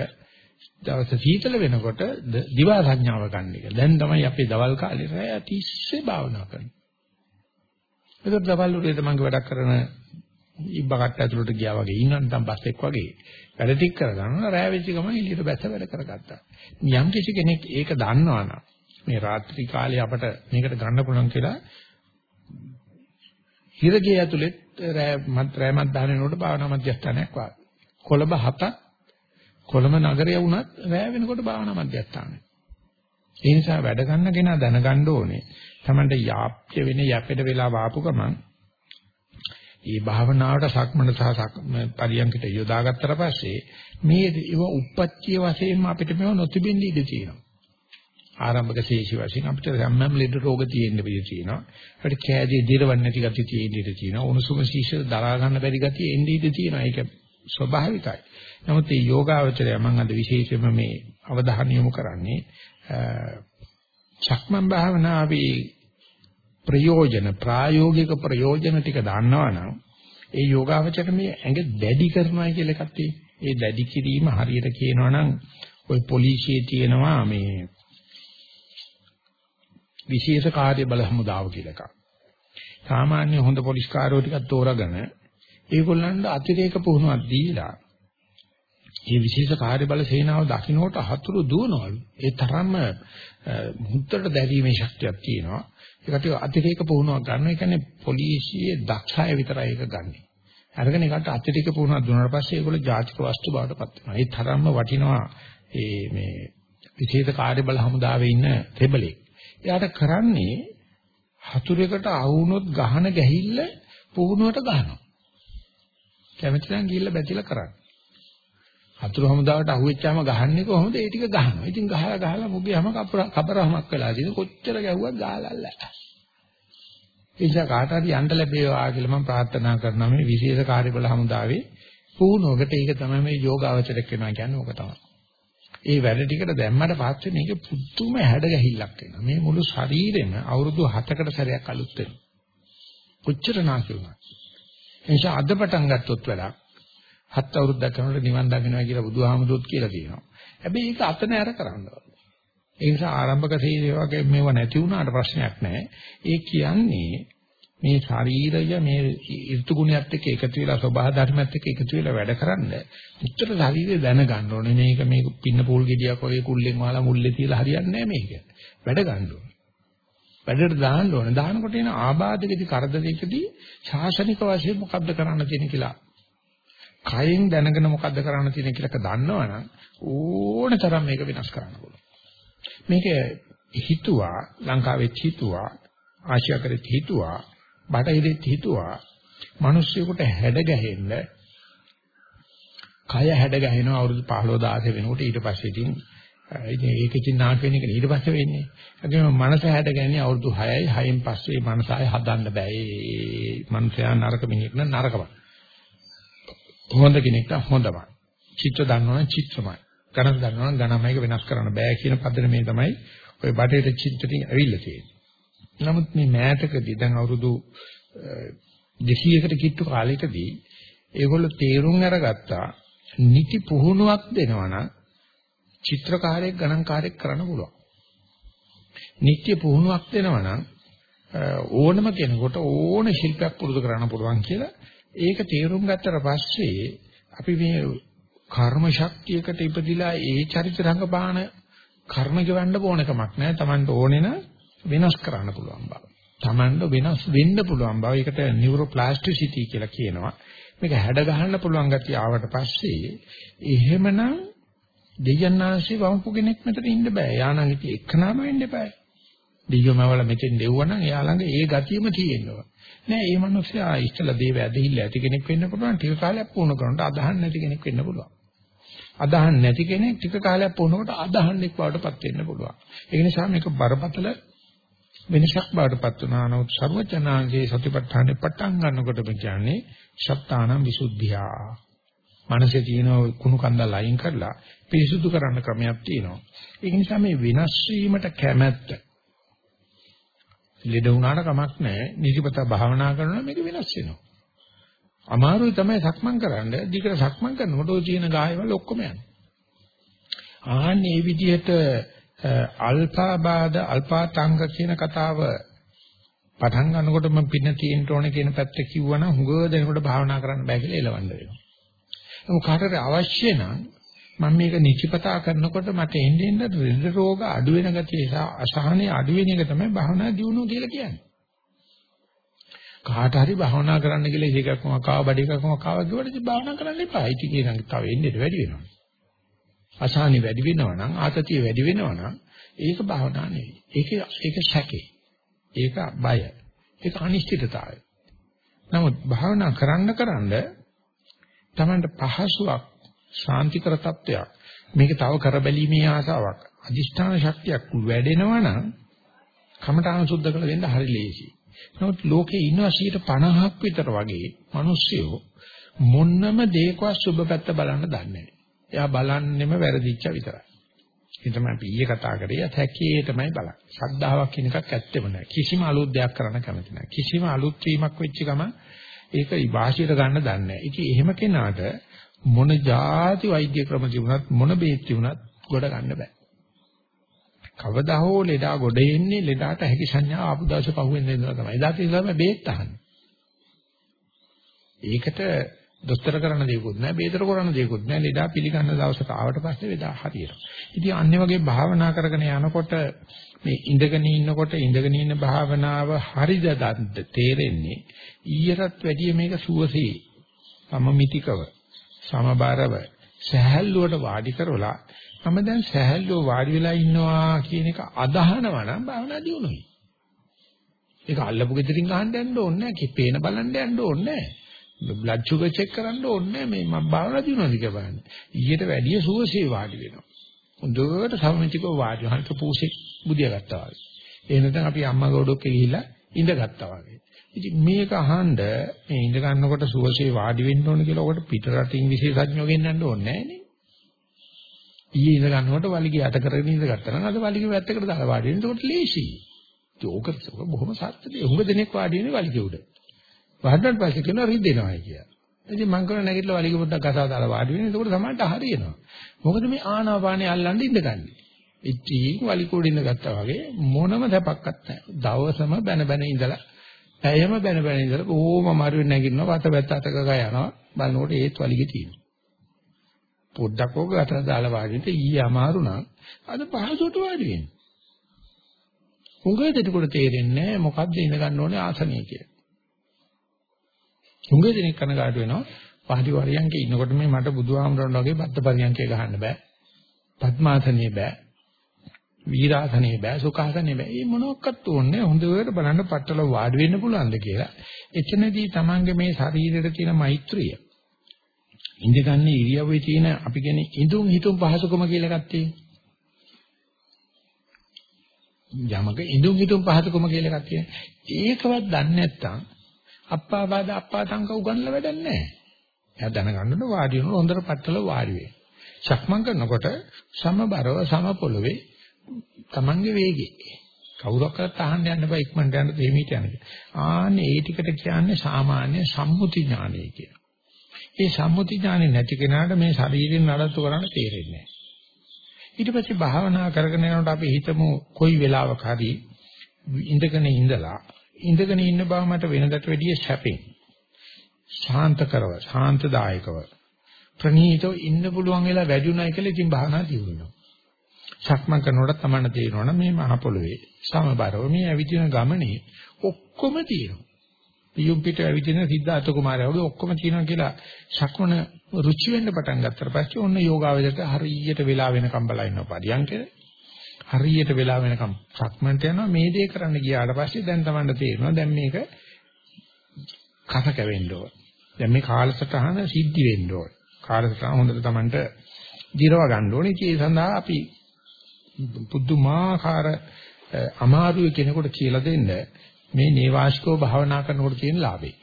දවස් සීතල වෙනකොට දිවා සංඥාව ගන්න එක. දැන් තමයි අපි දවල් කාලේ රැය තිස්සේ භාවනා කරන්නේ. ඒකට දවල් උදේ තමන්ගේ වැඩක් කරන ඉබ්බකට ඇතුළට ගියා වගේ ඉන්නන් තම බස් එක් වගේ වැඩ ටික කරගන්නවා රැය වෙච්ච ගමන් එළියට බැස වැඩ කරගත්තා. යම් කිසි කෙනෙක් ඒක දන්නවනම් මේ රාත්‍රී කාලේ අපට මේකට ගන්න පුළුවන් කියලා හිරගේ ඇතුළේ රැය මත් රැය මත් දානනකොට භාවනා මධ්‍යස්ථානයක් වාගේ. කොළඹ හතක් කොළඹ නගරය වුණත් රැය වෙනකොට භාවනා මධ්‍යස්ථානය. ඒ නිසා වැඩ ගන්න කෙනා දැනගන්න ඕනේ. Tamante යාප්‍ය වෙන යැපෙඩ වෙලා වාපු ගමන් මේ භාවනාවට සක්මන සහ පරියන්කට යොදාගත්තට පස්සේ මේ ඒව උප්පත්තිය වශයෙන්ම අපිට මේව නොතිබෙන්න ඉඩ තියෙනවා. ආරම්භක ශේෂි වශයෙන් අපිට සම්මම් ලෙඩ රෝග තියෙන්න ඉඩ තියෙනවා. අපිට කෑදී දිරවන්නේ නැති ගතිය තියෙන්න ඉඩ තියෙනවා. උණුසුම ශීෂ දරා ගන්න බැරි ගතිය එන්න ඉඩ තියෙනවා. ඒක ස්වභාවිකයි. නමුත් මේ යෝගාවචරය මම අද විශේෂයෙන්ම මේ අවධානය යොමු කරන්නේ සක්මන් භාවනාවේ ප්‍රයෝජන ප්‍රායෝගික ප්‍රයෝජන ටික දන්නවනම් ඒ යෝගාවචර මේ ඇඟ දැඩි කරනවා කියලා එකක් තියෙනවා. ඒ දැඩි කිරීම හරියට කියනවනම් ওই පොලිසියේ තියෙනවා මේ විශේෂ කාර්ය බල හමුදාව කියලා එකක්. සාමාන්‍ය හොඳ පොලිස් කාර්යෝ ටිකක් තෝරාගෙන ඒගොල්ලන්ට අතිරේක පුහුණුවක් දීලා මේ විශේෂ කාර්ය බල සේනාව දකින්නට හතුරු දුවනවලු. ඒ තරම්ම මුත්තට දැරීමේ ශක්තියක් තියෙනවා. ඒකට අතිරේක පුහුණුවක් ගන්න. ඒ කියන්නේ පොලිසියේ දක්ෂය විතරයි ඒක ගන්නෙ. අරගෙන ඒකට අතිරේක පුහුණුවක් දුන්නාට පස්සේ ඒගොල්ලෝ ජාතික වස්තු බවට පත් වෙනවා. ඒ තරම්ම වටිනවා ඒ මේ විශේෂ කාර්ය බල හමුදාවේ ඉන්න තෙබලේ. එයාට කරන්නේ හතුරෙකුට ආවුනොත් ගහන ගැහිල්ල පුහුණුවට ගහනවා. කැමති නම් ගිහිල්ලා බැතිලා කරන්න. හතුරු හමුදාවට අහුවෙච්චාම ගහන්නේ කොහොමද? ඒ ටික ගහනවා. ඉතින් ගහලා ගහලා මුගියම කබරහමක් වෙලා තියෙන කොච්චර ගැහුවත් ගහලල්ල. ඒ නිසා කාට හරි යන්න ලැබේවා කියලා මම ප්‍රාර්ථනා කරනවා මේ විශේෂ කාර්යබල හමුදාවේ පුහුණුවකට ඒක තමයි මේ යෝගාවචරයක් වෙනවා කියන්නේ ඕක තමයි. ඒ වැඩ ටිකට දැම්මට පස්සේ මේක පුදුම හැඩ ගැහිල්ලක් වෙනවා. මේ මුළු ශරීරෙම අවුරුදු 7කට සැරයක් අලුත් වෙනවා. කොච්චර නාකි වුණා. එනිසා අද පටන් ගත්තොත් වැඩක් හත් අවුරුද්දක් යනකොට නිවන් දකින්නවා කියලා බුදුහාමුදුරුවෝ කියලා තියෙනවා. හැබැයි ඒක අත නෑර කරන්න ඕනේ. ඒ නිසා ආරම්භක සීලය වගේ මේව නැති වුණාට ප්‍රශ්නයක් නෑ. ඒ කියන්නේ මේ ශරීරය මේ ඍතු ගුණයත් එක්ක එකතු වෙලා සබහා ධර්මයත් එක්ක එකතු වෙලා වැඩ කරන්න උත්තර ශරීරය දැනගන්න ඕනේ මේක මේ පින්න පූල් ගෙඩියක් වගේ කුල්ලෙන් වහලා මුල්ලේ තියලා හරියන්නේ නැහැ මේක වැඩ ගන්න ඕනේ වැඩට දාන්න ඕනේ දානකොට එන ආබාධකදී කරදරයකදී ශාසනික වශයෙන් මොකද්ද කරන්න තියෙන කියලා කයෙන් දැනගෙන මොකද්ද කරන්න තියෙන කියලා දන්නවනම් ඕන තරම් මේක වෙනස් කරන්න පුළුවන් මේක හිතුවා ලංකාවෙත් හිතුවා ආසියාකරෙත් හිතුවා බටහිරෙත් හිතුවා මිනිස්සුෙකුට හැඩ ගැහෙන්න කය හැඩ ගැහෙනවා අවුරුදු 15 16 වෙනකොට ඊට පස්සේ ඉතින් ඉතින් ඒක ඉතින් නාක වෙන එක ඊට පස්සේ වෙන්නේ. ඒකම මනස හැඩ ගැන්නේ අවුරුදු 6යි 6න් පස්සේ මනස ආයේ හදන්න බෑ. ඒ මනුස්සයා නරක මිනිහෙක් නම් නරකමයි. හොඳ කෙනෙක් නම් හොඳමයි. චිත්‍ර දන්නවනම් චිත්‍රමයි. ගණන් දන්නවනම් ගණන්මයික වෙනස් කරන්න බෑ කියන පදන මේ තමයි ওই බටේට චිත්‍රටින් ඇවිල්ලා තියෙන්නේ. නමුත් මේ මෑතකදී දැන් අවුරුදු 200කට කිට්ටු කාලයකදී ඒගොල්ලෝ තේරුම් අරගත්තා නිති පුහුණුවක් දෙනවනම් චිත්‍රකාරයෙක් ගණන්කාරයෙක් කරන්න පුළුවන්. නිත්‍ය පුහුණුවක් දෙනවනම් ඕනම කෙනෙකුට ඕන ශිල්පයක් පුරුදු කරන්න පුළුවන් කියලා ඒක තේරුම් ගත්තට පස්සේ අපි මේ කර්ම ශක්තියකට ඉපදිලා ඒ චරිත රංගපාන කර්ම ගෙවන්න ඕන කමක් නැහැ. Tamanට ඕනේ නම් වෙනස් කරන්න පුළුවන් බව. Tamanda වෙනස් වෙන්න පුළුවන් බව. ඒකට නියුරෝප්ලාස්ටිසිටි කියලා කියනවා. මේක හැඩ ගහන්න පුළුවන් ගැතිය ආවට පස්සේ එහෙමනම් දෙයන්නාංශي වම්පු කෙනෙක් මෙතන ඉන්න බෑ. යානම් ඉතින් එක්කනම වෙන්න එපා. දෙයියෝමවල මෙතෙන් දෙවුවනම් එයා ළඟ ඒ ගතියම තියෙනවා. නෑ මේ මිනිස්සයා ඉස්සලා දේව ඇදහිල්ල ඇති කෙනෙක් වෙන්න පුළුවන්. ටික කාලයක් පුහුණු කරනකොට අදහන් නැති කෙනෙක් වෙන්න පුළුවන්. අදහන් නැති කෙනෙක් ටික කාලයක් පුහුණුකොට අදහන්ෙක් බවට පත් වෙන්න පුළුවන්. ඒ නිසා මේක බරපතල වෙනසක් බාටපත් වුණා නමුත් ਸਰවඥාන්සේ සතිපට්ඨානේ පටන් ගන්නකොටම කියන්නේ සත්තානම් විසුද්ධියා මනසේ තියෙන කුණු කන්දල් අයින් කරලා පිරිසුදු කරන්න ක්‍රමයක් තියෙනවා. ඒක නිසා මේ වෙනස් වීමට කැමැත්ත ලෙඩ වුණාට කමක් නැහැ. නිදිපත භාවනා කරනවා මේක වෙනස් වෙනවා. අමාරුයි තමයි සක්මන් කරන්න. දිගට සක්මන් කරනකොට ඔය තියෙන ගායවල ඔක්කොම යනවා. ආන්නේ මේ විදිහට අල්පාබාධ අල්පාතංග කියන කතාව පටන් ගන්නකොටම පින්න තියෙන්න ඕනේ කියන පැත්ත කිව්වනම් හුඟ දෙනකොට භාවනා කරන්න බෑ කියලා එලවන්න වෙනවා. නමුත් කාටට අවශ්‍ය නම් මම මේක නිචිපතා කරනකොට මට එන්නේ එන්න රිද රෝග අඩු වෙන ගතිය සහ අසහනෙ අඩු වෙන එක තමයි භාවනා දියුණුව කියලා කියන්නේ. කාට හරි භාවනා කරන්න කියලා එකක්ම කාව බඩ එකක්ම කාව කිව්වට භාවනා කරන්න එපා. ඉති කියන තව එන්නේ වැඩි වෙනවා. අසහනෙ වැඩි වෙනවා නම් ආතතිය වැඩි වෙනවා නම් ඒක භාවනා නෙවෙයි. ඒක ඒක සැකේ. ඒක බය. ඒක අනිශ්චිතතාවය. නමුත් භාවනා කරන්න කරන්න තමන්ට පහසුවක් ශාන්තිකර තත්වයක් මේක තව කරබැලීමේ ආසාවක් අදිෂ්ඨාන ශක්තියක් වැඩෙනවා නම් කමඨාන සුද්ධ කරලා දෙන්න හරි ලේසි. නමුත් ලෝකේ ඉන්නවා 50ක් විතර වගේ මිනිස්සුયો මොන්නම දෙයකවත් සුබ පැත්ත බලන්න දන්නේ නැහැ. එයා බලන්නෙම වැරදිච්ච විතරයි. ඒ තමයි අපි ඊයේ කතා කරේ ඇතැකේ තමයි බලන්නේ. ශ්‍රද්ධාවක් කියන එකක් ඇත්තෙම නැහැ. කිසිම අලුත් දෙයක් කරන්න කැමති නැහැ. කිසිම අලුත් වීමක් වෙච්ච ගම ඒක විභාෂයට ගන්න දන්නේ නැහැ. ඉතින් එහෙම කෙනාට මොන જાති වෛද්‍ය ක්‍රම තිබුණත් මොන බේත් තිබුණත් ගොඩ ගන්න බෑ. කවදා හෝ ලෙඩා ගොඩ එන්නේ ලෙඩාට හැකි සංඥා ආපු දවසේ පහුවෙන්ද ඉඳලා තමයි. එදාට ඉඳලා බේත් අහන්නේ. ඒකට දොස්තර කරන්න දෙයක්වත් නැහැ, බේතර කරන්න දෙයක්වත් නැහැ. ලෙඩා පිළිගන්න දවසට ආවට පස්සේ ලෙඩා හරියට. ඉතින් අන්නේ වගේ භාවනා කරගෙන යනකොට මේ ඉඳගෙන ඉන්නකොට ඉඳගෙන ඉන්න භාවනාව හරිද තේරෙන්නේ ඊයටත් වැඩිය මේක සුවසේ සමමිතිකව සමබරව සහැල්ලුවට වාඩි කරවලා මම දැන් සහැල්ලුව වාඩි වෙලා ඉන්නවා කියන එක අදහනවා නම් භාවනා දියුණුවයි. ඒක අල්ලපු ගෙදරින් අහන්න යන්න ඕනේ නැහැ. කිපේන බලන්න යන්න ඕනේ නැහැ. බ්ලඩ් ෂුගර් චෙක් කරන්න ඕනේ නැහැ. මේ මම භාවනා දියුණුවද කියලා බලන්න. ඊට වැඩිය සුවසේ වාඩි වෙනවා. හොඳට සමමිතිකව වාඩි වෙනවා. හිත පූසෙක් බුදියා ගත්තා වගේ. ඒ නැත්නම් අපි අම්මා ගොඩක් ගිහිල්ලා ඉඳගත්තා වගේ. ඉතින් මේක අහන්න මේ ඉඳ ගන්නකොට සුවසේ වාඩි වෙන්න ඕන කියලා ඔකට පිට රටින් විශේෂඥයෝ ගෙන්නන්න ඕනේ නෑනේ. ඊයේ ඉඳ ගන්නකොට වලිගය යට කරගෙන ඉඳ ගත්තා නම් අද වලිගය වැත්තකට දාලා වාඩි වෙන්න එතකොට ලේසියි. ඒක ඕක බොහොම සත්‍යද. උඟ දෙනෙක් වාඩි වෙන්නේ වලිගය උඩ. වහද්දන් පස්සේ කියනවා රිදෙනවා කියලා. ඉතින් මං කරන නැගිටලා වලිගය පොඩ්ඩක් ගසා දාලා වාඩි වෙන්නේ. එතකොට සමහරට හරියනවා. මොකද මේ ආනාපානේ අල්ලන්න ඉඳගන්නේ. ඉතින් වලිග ඉඳ ගත්තා වගේ මොනම සැපක්වත් නැහැ. දවසම බැන බැන ඉඳලා ඇයම බැන බැන ඉඳලා ඕම අමාරුවෙන් නැගිටිනවා. වට පැත්ත අතක ගා යනවා. බලනකොට ඒත් වලිගේ තියෙනවා. පොඩ්ඩක් ඕක අතට දාලා වාඩිට ඊයේ අමාරු නම් අද පහසුවට වාඩි වෙන්න. උංගෙ දෙතකොට තේරෙන්නේ මොකද්ද ඉඳ ගන්න ඕනේ ආසනිය කියලා. උංගෙ දෙනෙක් කනගාටු වෙනවා. පහදි වරියන්කේ ඉන්නකොට මේ මට බුදුහාමරණ වගේ බද්ද පරියන්කේ ගහන්න බෑ. පద్මාසනිය බෑ. වීරාසනේ බෑ සුඛාසනේ බෑ. මේ මොනක්වත් ඕනේ හොඳට බලන්න පట్టල වාඩි වෙන්න පුළුවන්ද කියලා. එතනදී Tamange මේ ශරීරෙට තියෙන මෛත්‍රිය ඉඳගන්නේ ඉරියව්වේ තියෙන අපි කියන්නේ ඉඳුන් හිතුම් පහසුකම කියලා එකක් තියෙනවා. යමක ඉඳුම් හිතුම් පහසුකම කියලා එකක් තියෙනවා. ඒකවත් දන්නේ නැත්නම් අප්පා බාද අප්පා තංක උගන්ලා වැඩක් නැහැ. එයා දැනගන්න ඕන වාඩි වෙන හොඳට පట్టල වාඩි වෙන. සක්මන් කරනකොට සමබරව සම පොළවේ Tamange වේගේ. කවුරක්වත් අහන්න යන්න බෑ ඉක්මනට යන්න දෙමීට යන්න. ආන්නේ ඒ ටිකට කියන්නේ සාමාන්‍ය සම්මුති ඥානය කියලා. ඒ සම්මුති ඥානෙ නැති කෙනාට මේ ශරීරයෙන් නඩත්තු කරන්න තේරෙන්නේ නැහැ. ඊට පස්සේ භාවනා කරගෙන යනකොට අපි හිතමු කොයි වෙලාවක හරි ඉඳගෙන ඉඳලා ඉඳගෙන ඉන්න බව මට වෙනදට වැඩිය සැපෙන් ශාන්ත කරව ශාන්තදායකව ප්‍රණීතව ඉන්න පුළුවන් වෙලා වැඩි උනායි කියලා ඉතින් භාවනා දියුණුවා. සක්මන් කරනකොට තමයි තේරෙනවා මේ මහ පොළවේ සමබරව මේ ඇවිදින ගමනේ ඔක්කොම තියෙනවා. පියුම් පිට ඇවිදින සිද්ධාර්ථ කුමාරයා වගේ ඔක්කොම තියෙනවා කියලා සක්මන රුචි වෙන්න පටන් ගත්තට පස්සේ ඔන්න යෝගාවචරයට හරියට වෙලා වෙනකම් බලා ඉන්නවා පරියන්කේ. හරියට වෙලා වෙනකම් සක්මන්ට යනවා මේ දේ කරන්න ගියාට පස්සේ දැන් Tamanට තේරෙනවා දැන් මේක කස කැවෙන්න ඕන. දැන් මේ කාලසටහන සිද්ධි වෙන්න ඕන. කාලසටහන හොඳට Tamanට දිරව ගන්න ඕනේ. ඒ සඳහා අපි පුදුමාකාර අමාරුවේ කෙනෙකුට කියලා දෙන්න මේ නේවාසිකව භාවනා කරනකොට තියෙන ලාභේ.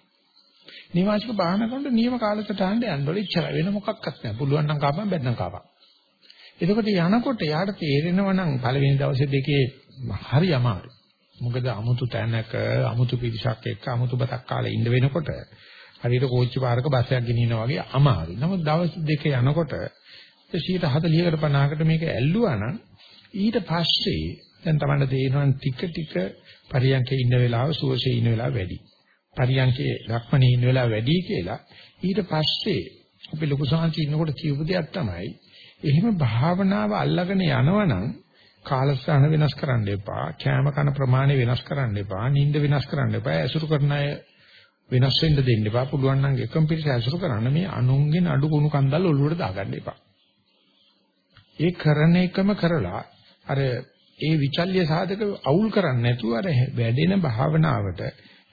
නිවාසික බාහන කරනකොට නියම කාලසටහනට යන්න ඕනේ ඉච්චරයි වෙන මොකක්වත් නැහැ. පුළුවන් නම් කාපම් බැන්නම් කාපම්. එතකොට යනකොට යාට තේරෙනවා නම් පළවෙනි දවසේ දෙකේ හරි අමාරුයි. මොකද අමුතු තැනක අමුතු පිරිසක් එක්ක අමුතු බතක් කාලේ ඉඳ වෙනකොට හරියට කෝච්චි පාරක බස් එකක් ගෙනියනවා වගේ අමාරුයි. නමුත් දවස් දෙක යනකොට 140කට 50කට මේක ඇල්ලුවා නම් ඊට පස්සේ දැන් තමයි තේරෙනවා ටික ටික පරියන්කේ ඉන්න වෙලාව සුවසේ ඉන්න වෙලාව වැඩි. පරියන්කේ ලක්මනේ ඉන්න වෙලාව වැඩි කියලා ඊට පස්සේ අපි ලොකු සාංශි ඉන්නකොට කියපු දෙයක් තමයි එහෙම භාවනාව අල්ලගෙන යනවනම් කාලස්ථාන වෙනස් කරන්න එපා, කෑම කන ප්‍රමාණය වෙනස් කරන්න එපා, නිින්ද වෙනස් කරන්න එපා, ඇසුරු කරන අය වෙනස් වෙන්න දෙන්න එපා. පුළුවන් නම් එකම පිළිස ඇසුරු කරන්න මේ අනුන්ගෙන් අඩු කුණු කන්දල් ඔළුවට දාගන්න එපා. ඒ කරන එකම කරලා අර ඒ විචල්්‍ය සාධක අවුල් කරන්නේ නැතුව අර වැඩෙන භාවනාවට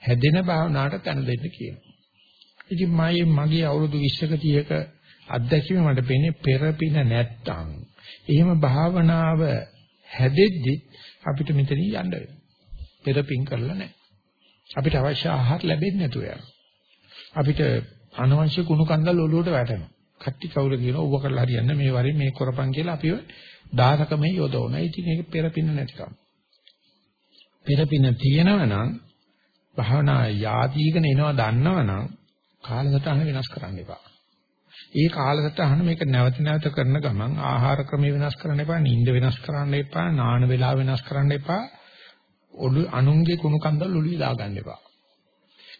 හැදෙන භාවනාවට තන දෙන්න කියනවා. ඉතින් මම මගේ අවුරුදු 20ක 30ක අත්දැකීම මට පේන්නේ පෙරපින නැත්තම් එහෙම භාවනාව හැදෙද්දි අපිට මෙතනින් යන්න වෙනවා. පෙරපින් කරලා නැහැ. අපිට අවශ්‍ය ආහාර ලැබෙන්නේ නැතුව යනවා. අපිට අනවශ්‍ය කුණු කන්දල් ඔලුවට වැටෙනවා. කට්ටි කවුරු කියනවා ඌව කරලා හරියන්නේ මේ වරින් මේ කරපන් කියලා අපිව දායකමේ යොදවනවා. ඉතින් ඒක පෙරපින නැතිකම. පෙරපින තියෙනවා නම් භාවනා යාදීගෙන එනවා දන්නවනම් කාලසටහන වෙනස් කරන්න එපා. ඒ කාලසටහන මේක නැවත නැවත කරන ගමන් ආහාර ක්‍රම වෙනස් කරන්න එපා, නිින්ද වෙනස් කරන්න එපා, නාන වේලාව වෙනස් කරන්න එපා. ඔළු අනුන්ගේ කුණු කන්දල් ඔළුවේ දාගන්න එපා.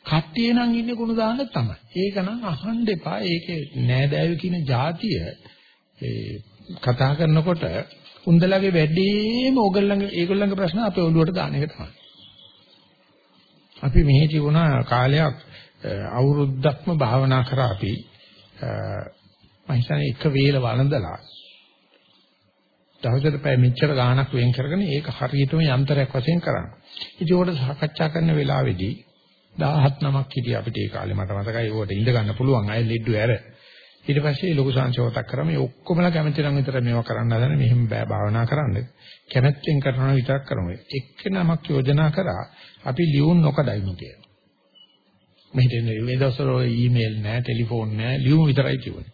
කට්ටිය නම් ඉන්නේ කුණු දාන්න තමයි. ඒක නම් අහන්න එපා. ඒකේ නෑදෑයෝ කියන જાතිය ඒ කතා කරනකොට උන්දලගේ වැඩිම ඕගොල්ලන්ගේ ඒගොල්ලන්ගේ ප්‍රශ්න අපේ ඔළුවට දාන එක තමයි. අපි මෙහි තිබුණා කාලයක් අවුරුද්දක්ම භාවනා කරා අපි මම හිතන්නේ එක වේල වළඳලා දවසට පැය මෙච්චර ගාණක් වෙන් කරගෙන ඒක හරියටම යන්ත්‍රයක් වශයෙන් කරනවා. ඉතින් ඒකට සාකච්ඡා කරන වෙලාවේදී 17 නමක් හිටිය අපිට ඒ කාලේ මට මතකයි ඒකට ඉඳ ගන්න පුළුවන් අය ලෙඩ්ඩු ඇර. ඊට පස්සේ ලොකු සංශෝතක් කරා මේ ඔක්කොමලා කැමති නම් විතර මේවා කරන්න හදන මෙහෙම බෑ භාවනා කරන්න. කැමැත්තෙන් කරනවා විතරක් කරමු. එක්ක නමක් යෝජනා කරා අපි ලියුම් නොකඩයිමු කියලා. මෙහෙට මේ දවස්වල ඊමේල් නැහැ, ටෙලිෆෝන් නැහැ, ලියුම් විතරයි තිබුණේ.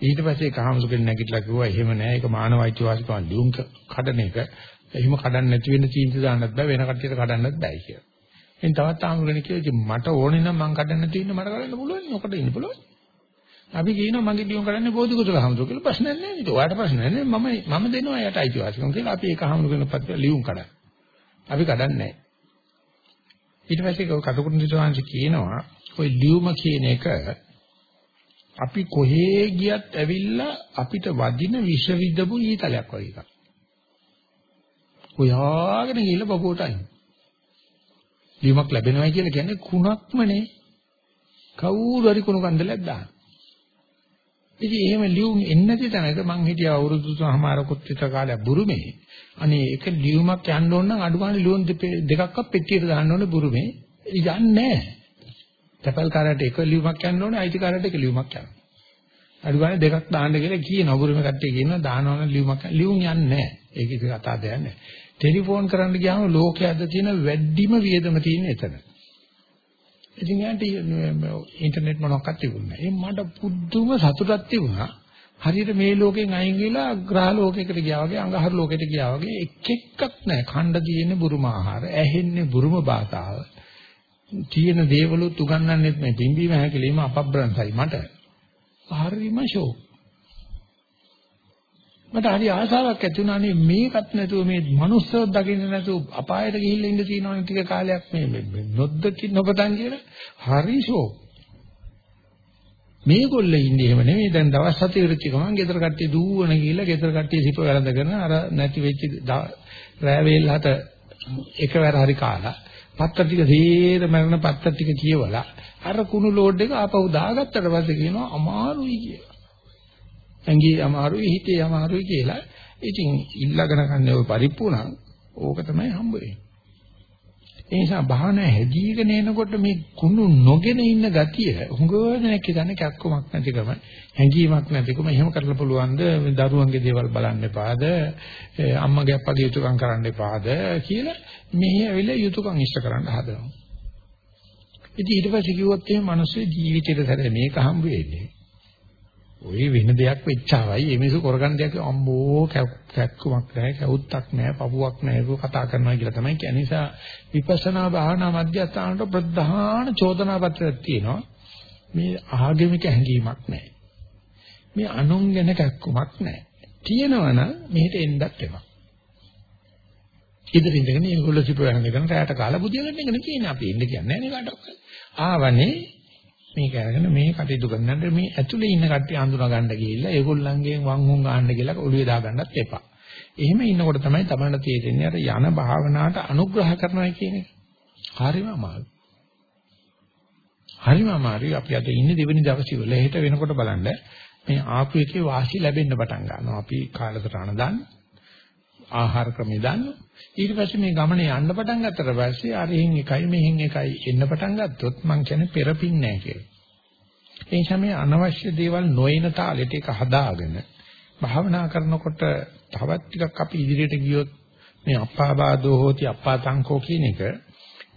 ඊට පස්සේ කහමසුකෙන් නැගිටලා කිව්වා එහෙම නැහැ. ඒක මානව අයිතිවාසිකම් ලියුම් කඩන එක. එහෙම කඩන්න නැති වෙන තීන්දුව දාන්නත් බෑ, වෙන කට්ටියට කඩන්නත් බෑ කියලා. එන් තවත් ආමුගෙන කිව්වා මට ඕනේ නම් මං කඩන්න නැති ඉන්න මට කරන්න පුළුවන්. ඔකට ඉන්න පුළුවන්. අපි කියනවා මගේ ලියුම් කරන්නේ බෝධිගුරුතුල හමුදු කියලා ප්‍රශ්නයක් නැහැ නේද? ඔයාලට ප්‍රශ්න නැහැ. මම මම දෙනවා එයාට අයිතිවාසිකම් කියලා අපි ඒක හමුදුගෙන පත් ලියුම් කඩන. අපි කඩන්නේ නැහැ. ඊට පස්සේ කටුකුරුන් දිසාංශ කියනවා ওই ලියුම කියන එක අපි කොහේ ගියත් ඇවිල්ලා අපිට වදින විෂ විදපු ඊතලයක් වගේ එකක්. හොයාගෙන ගිහලා බබුවටයි. ලියුමක් ලැබෙනවා කියලා කියන්නේ කුණක්මනේ. කවුරු හරි කුණු කන්දලයක් දාන. ඉතින් එහෙම ලියුම් එන්නේ නැති තැනක මං හිටියා අවුරුදු තුනමාරකුත් විතර කාලයක් බුරුමේ. අනේ එක ලියුමක් යන්න ඕන නම් අඩුගානේ ලියුම් දෙකක්වත් පෙට්ටියට දාන්න ඕනේ බුරුමේ. යන්නේ නැහැ. තැපල් කාරයට එක ලියුමක් යන්න ඕනේ අයිති කාරයට එක ලියුමක් යන්න. අඩුගානේ දෙකක් දාන්න කියලා කියනවා බුරුමේ කට්ටිය කියනවා දානවනම් ලියුමක් ලියුම් යන්නේ නැහැ. ඒක ඉතින් කතා දෙයක් නැහැ. ටෙලිෆෝන් කරන්න ගියාම ලෝකයේ අද තියෙන වැඩිම වියදම තියෙන එතන. ඉතින් යාන්ට ඉන්ටර්නෙට් මොනක්වත් තිබුණේ නැහැ. ඒ මට පුදුම සතුටක් තිබුණා. හරියට මේ ලෝකෙන් අයින් වෙලා ග්‍රහ ලෝකයකට ගියා වගේ අඟහරු ලෝකෙට ගියා වගේ එක් එක්කක් නැහැ. ඛණ්ඩ තියෙන්නේ බුරුම ආහාර, ඇහෙන්නේ බුරුම භාෂාව. තියෙන දේවලුත් උගන්වන්නෙත් මේ පිම්බීම හැකලීම අපබ්‍රන්සයි මට. හරිම ෂෝක්. මට හරි ආසාවක් ඇති වුණානේ මේකත් නැතුව මේ මනුස්සයෝ දකින්න නැතුව අපායට ගිහිල්ලා ඉන්න තියෙනවනේ ටික කාලයක් මේ නොද්දකින් නොපතන් කියලා හරි ෂෝ. මේගොල්ලෝ ඉන්නේ එහෙම නෙමෙයි. දැන් දවස් හතේ ඉරිච්ච ගමන් ගෙදර කට්ටිය දුවන ගිහිල්ලා ගෙදර කට්ටිය සිප වැළඳගෙන අර නැති වෙච්ච රෑ වේල් හත එකවර හරි කාලා පත්තර ටික සේර මරණ පත්තර ටික කියවලා අර කුණු ලෝඩ් එක ආපහු දාගත්තට පස්සේ කියනවා අමාරුයි කියලා. ඇඟේ අමාරුයි හිතේ අමාරුයි කියලා. ඉතින් ඉල්ලගෙන ගන්න ඔය පරිප්පුණම් ඕක තමයි හම්බ වෙන්නේ. ඒ නිසා බහන හැදීගෙන එනකොට මේ කුණු නොගෙන ඉන්න ගතිය හුඟවදෙනෙක් හිතන්නේ කැක්කමක් නැතිකම හැඟීමක් නැතිකම එහෙම කරලා පුළුවන්ද දරුවන්ගේ දේවල් බලන්න එපාද අම්මගේ අප්පගේ යුතුයකම් කරන්න එපාද කියලා මෙහි ඇවිල්ලා යුතුයකම් ඉෂ්ට කරන්න හදනවා ඉතින් ඊට පස්සේ කිව්වොත් එහෙනම් මිනිස්සු ජීවිතේට සැර මේක හම්බ වෙන්නේ. ওই වෙන දෙයක් වෙච්චාවයි මේ මිනිස්සු කරගන්න දෙයක් අම්බෝ කැක්කුමක් නැහැ කවුත්තක් නැහැ පපුවක් නැහැ ඒක කතා කරනවා කියලා තමයි කියන්නේ. නිසා විපස්සනා භාවනා මධ්‍යස්ථානට ප්‍රධාන චෝදනා පත්‍රයක් තියෙනවා. මේ ආගමික හැඟීමක් නැහැ. මේ අනුන් ගැන කැක්කුමක් නැහැ. තියෙනවනම් මෙහෙට එන්නත් එපා. ඉදිරින් ඉඳගෙන ඒගොල්ලෝ සිප වෙන එකන රැයට කාලා බුදියාගෙන ඉන්න තියෙන අපි ඉන්න කියන්නේ නැහැ නේ කාටවත්. ආවනේ මේක අරගෙන මේ කටයුතු කරනකොට මේ ඇතුලේ ඉන්න කට්ටිය අඳුනා ගන්න ගිහිල්ලා ඒගොල්ලන්ගෙන් වං හුන් ගන්න කියලා ඔළුවේ දා ගන්නත් එපා. එහෙම ඉන්නකොට තමයි තමන්න තේරෙන්නේ අර යන භාවනාවට අනුග්‍රහ කරනවා කියන එක. හරිම අමාරුයි. හරිම අමාරුයි. අපි අද ඉන්නේ දෙවෙනි දවසේ වල හෙට වෙනකොට බලන්න මේ ආපු එකේ වාසි ලැබෙන්න පටන් ගන්නවා. අපි කාලසටහන දාන්න ආහාර ක්‍රමය දාන්න. ඊට පස්සේ මේ ගමනේ යන්න පටන් ගත්තට පස්සේ අරහින් එකයි මෙහින් එකයි එන්න පටන් ගත්තොත් මං කියන්නේ පෙරපින් නැහැ කියලා. ඒ නිසා මේ අනවශ්‍ය දේවල් නොයන තාලෙට ඒක හදාගෙන භාවනා කරනකොට තවත් ටිකක් අපි ඉදිරියට ගියොත් මේ අප්පාබාධෝ හෝති අප්පාතංකෝ කියන එක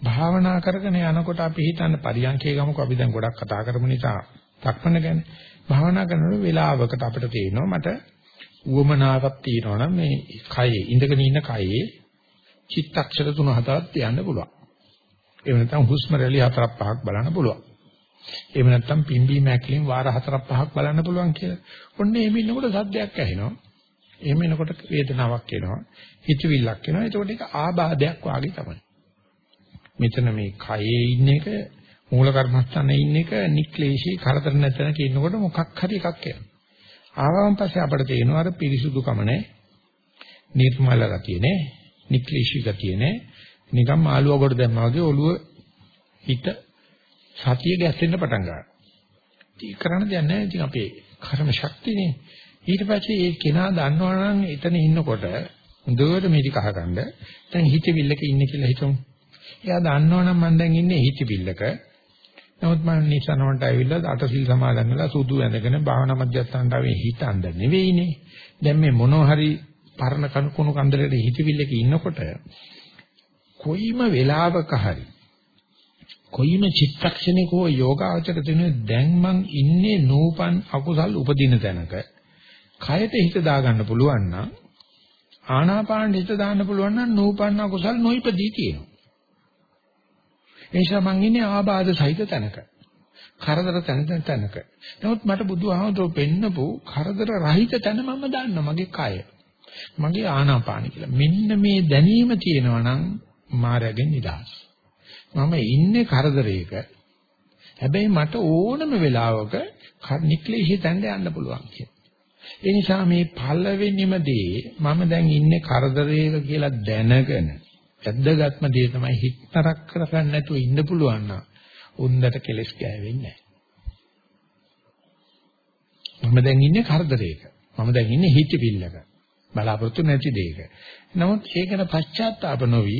භාවනා කරගෙන යනකොට අපි හිතන්නේ පරියන්කේ ගමුකෝ අපි දැන් ගොඩක් කතා කරමු නිසා තක්මන ගැන භාවනා කරනකොට වෙලාවකට අපිට තේරෙනවා මට උවමනාවක් තියෙනවා නම් මේ කයේ ඉඳගෙන ඉන්න කයේ චිත්තක්ෂර තුන හතරක් තියන්න පුළුවන්. එහෙම නැත්නම් හුස්ම රැලි හතරක් පහක් බලන්න පුළුවන්. එහෙම නැත්නම් පිම්බී මැක්ලින් වාර හතරක් පහක් බලන්න පුළුවන් කියලා. ඔන්න එහෙම ඉන්නකොට සද්දයක් ඇහෙනවා. එහෙම එනකොට වේදනාවක් එනවා. හිතවිල්ලක් එනවා. එතකොට ඒක ආබාධයක් වාගේ තමයි. මෙතන මේ කයේ ඉන්න එක මූල කර්මස්ථානයේ ඉන්න එක නික්ලේශී කරදර නැතන කියනකොට මොකක් හරි එකක් එනවා. ආවම පස්සේ අපිට තේරෙනවා අර පිරිසුදුකම නැහැ. නිර්මල ගතිය නැහැ. නික්ලේශී ගතිය නැහැ. නිකම් මාළුව කොට දැම්මා වගේ ඔළුව හිත සතිය ගැස්සෙන්න පටන් ගන්නවා. ඉතින් කරන්න දෙයක් නැහැ. ඉතින් අපේ කර්ම ශක්තියනේ. ඊට පස්සේ ඒ කෙනා දන්නවනම් එතන ඉන්නකොට හොඳට මේක අහගන්න. දැන් හිතවිල්ලක ඉන්නේ කියලා හිතමු. එයා දන්නවනම් මම දැන් ඉන්නේ හිතවිල්ලක. නමුත් මම නිසනවට ඇවිල්ලා අටසිල් සමාදන් වෙලා සුදු ඇඳගෙන භාවනා මධ්‍යස්ථානට ආවේ හිතන්න නෙවෙයිනේ. දැන් මේ මොනවා හරි පරණ කණුකුණු කන්දරේ හිතවිල්ලක ඉන්නකොට කොයිම වෙලාවක හරි කොයිම චිත්තක්ෂණයක හෝ යෝගාචර දෙන දැන් මං ඉන්නේ නූපන් අකුසල් උපදින තැනක කයට හිත දාගන්න පුළුවන් නම් ආනාපාන හිත දාන්න පුළුවන් නම් නූපන් අකුසල් නොයිපදී කියනවා ඒ නිසා මං ඉන්නේ ආබාධ සහිත තැනක. කරදර තැන තැනක. නමුත් මට බුදුහාමුදුරුවෝ පෙන්නපු කරදර රහිත තැන මම දන්නවා මගේ කය. මගේ ආනාපාන කියලා. මෙන්න මේ දැනීම තියෙනවා නම් මායාවෙන් නිදහස්. මම ඉන්නේ කරදරයක. හැබැයි මට ඕනම වෙලාවක නික්ලේශී තැනට යන්න පුළුවන් කියන. ඒ නිසා මේ පළවෙනිම දේ මම දැන් ඉන්නේ කරදරයක කියලා දැනගෙන වැද්දගත්ම දේ තමයි හිත තරක් කරගන්න නැතුව ඉන්න පුළුවන් නම් උන්දට කෙලස් ගෑවෙන්නේ නැහැ. මම දැන් ඉන්නේ කරදරයක. මම දැන් ඉන්නේ හිතවිල්ලක. බලාපොරොත්තු නැති දෙයක. නමුත් ඒකන පශ්චාත්තාප නොවි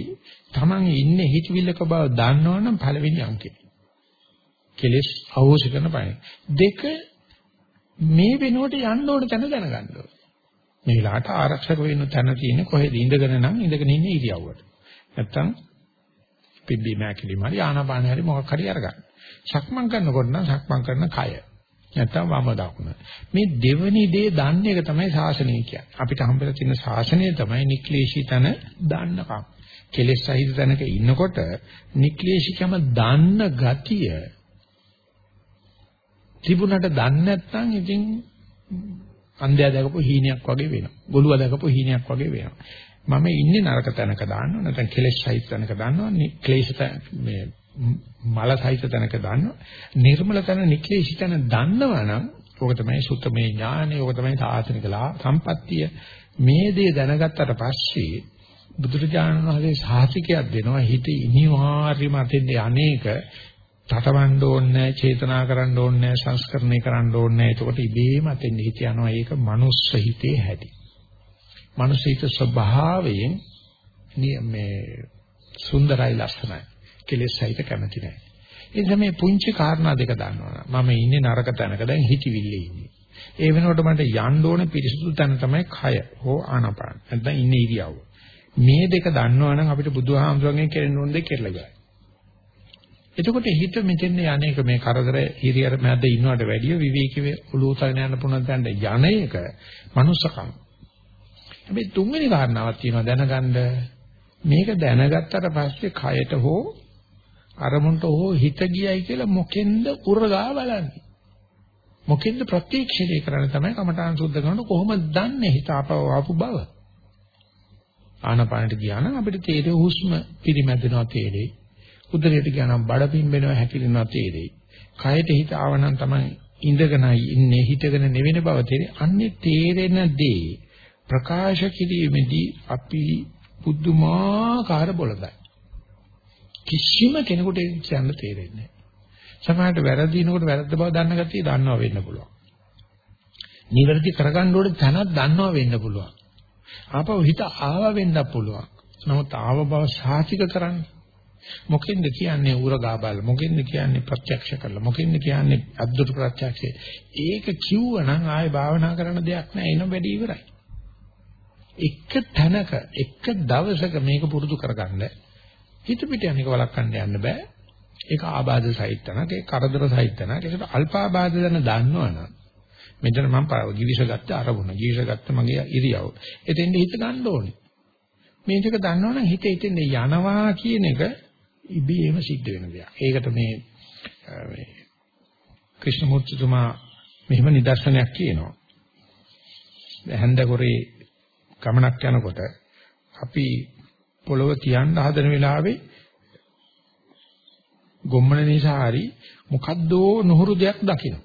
Taman ඉන්නේ හිතවිල්ලක බව දන්නවනම් පළවෙනි අංකය. කෙලස් අවශ්‍ය කරන පයි. දෙක මේ වෙනුවට යන්න ඕන තැන දැනගන්න ඕනේ. මේ වෙලාවට ආරක්ෂක වෙන්න තැන තියෙන්නේ කොහෙද ඉඳගෙන නම් ඉඳගෙන ඉන්නේ ඉරියව්වට. නැත්තම් පිම්බි මෑකිලි මාරි ආනාපාන හරි මොකක් හරි අරගන්න. සක්මන් කරනකොට නම් සක්මන් කරන කය. නැත්තම් වම දකුණ. මේ දෙවෙනි දේ දන්නේ එක තමයි ශාසනය කියන්නේ. අපිට හම්බෙලා තියෙන ශාසනය තමයි නික්ලේශී තන දන්නකම්. කෙලෙස් සහිත තැනක ඉන්නකොට නික්ලේශිකම දන්න ගතිය තිබුණට දන්නේ නැත්නම් ඉතින් අන්ධයා දැකපු හීනයක් වගේ වෙනවා. ගොළුවා දැකපු හීනයක් වගේ වෙනවා. මම ඉන්නේ නරක තැනක දාන්නවා නැත්නම් කෙලෙස් සහිත තැනක දාන්නවා ක්ලේශ මේ මල සහිත තැනක දාන්නවා නිර්මල තැන නික්ලේශ තැන දන්නවනම් ඕක තමයි සුත්තමේ ඥානය ඕක තමයි සාසනිකලා සම්පත්තිය. මේ දේ දැනගත්තට පස්සේ බුදුරජාණන් වහන්සේ සාහිතිකයක් දෙනවා හිත ඉනිවාර්යම අතෙන්ද අනේක තටවන්න ඕනේ චේතනා කරන්න ඕනේ සංස්කරණය කරන්න ඕනේ. එතකොට ඉබේම අතෙන්ද හිත යනවා ඒක මනුස්ස හිතේ හැටි. මානසික ස්වභාවයෙන් මේ සුන්දරයි ලස්සනයි. කෙලෙස් සහිත කැමති නැහැ. ඒ නිසා මේ පුංචි කාරණා දෙක දන්නවා. මම ඉන්නේ නරක තැනක දැන් හිතවිල්ලේ ඉන්නේ. ඒ වෙනකොට මට යන්න ඕන පිරිසුදු තැන තමයි කය හෝ ආනාපාන. නැත්නම් ඉන්නේ ඉරියව්ව. මේ දෙක දන්නවනම් අපිට බුදුහාමුදුරන්ගෙන් කෙරෙන්න ඕන දෙයක් කෙරලා ගන්න. එතකොට හිත මෙතෙන් යන්නේක මේ කරදර හිරියර මැද ඉන්නවට වැඩිය විවේකීව ඔලුව උසගෙන යන්න පුළුවන් තැනට යන එක මනුස්සකම්. හැබැයි තුන්වෙනි කාරණාවක් තියෙනවා දැනගන්න මේක දැනගත්තට පස්සේ කයට හෝ අරමුණට හෝ හිත ගියයි කියලා මොකෙන්ද උරගා බලන්නේ. මොකෙන්ද ප්‍රත්‍යක්ෂණය කරන්නේ තමයි කමඨාන් සුද්ධ කරන කොහොමද දන්නේ හිත ආපව ආපු බව. ආනපානට ගියා නම් අපිට තේරෙයි හුස්ම පිරිමැදෙනවා තේරෙයි. උදරයට ගියා නම් බඩ පිම්බෙනවා හැකිලෙනවා තේරෙයි. කයට හිත ආවනම් තමයි ඉඳගෙනයි ඉන්නේ හිතගෙන නෙවෙන බව තේරෙයි. අන්නේ තේරෙන දේ ප්‍රකාශ කිරීමේදී අපි පුදුමාකාර බොළඳයි. කිසිම කෙනෙකුට ඒක කියන්න තේරෙන්නේ නැහැ. සමහරට වැරදිනකොට වැරද්ද බව දන්න ගැතිය දන්නවා වෙන්න පුළුවන්. නිවැරදි කරගන්න ඕනේ තැනක් දන්නවා වෙන්න පුළුවන්. ආපහු හිත ආව වෙන්නත් පුළුවන්. නමුත් ආව බව සාතික කරන්නේ මොකෙන්ද කියන්නේ උරගා බල මොකෙන්ද කියන්නේ ප්‍රත්‍යක්ෂ කරලා මොකෙන්ද කියන්නේ අද්දුට ප්‍රත්‍යක්ෂය ඒක කිව්වනම් ආයේ භාවනා කරන දෙයක් නෑ එන වැඩි ඉවරයි එක තැනක එක දවසක මේක පුරුදු කරගන්න හිත පිට යන්නේක වළක්වන්න යන්න බෑ ඒක ආබාධ සහිතනක ඒක කරදර සහිතනක ඒකට අල්පාබාධ දැන දන්නවනම් මෙතන මම ගිවිසගත්ත අරමුණ ගිවිසගත්ත මගේ ඉරියව් එතෙන්ද හිත ගන්න ඕනේ මේ ටික දන්නවනම් හිත එතෙන්ද යනවා කියන එක ඉබේම සිද්ධ වෙන දෙයක්. ඒකට මේ මේ ක්‍රිෂ්ණමූර්තිතුමා මෙහෙම නිදර්ශනයක් කියනවා. හැන්දකොරේ ගමනක් යනකොට අපි පොළව තියන්න හදන වෙලාවේ ගොම්මන නිසා හරි මොකද්දෝ නොහුරු දෙයක් දකින්න.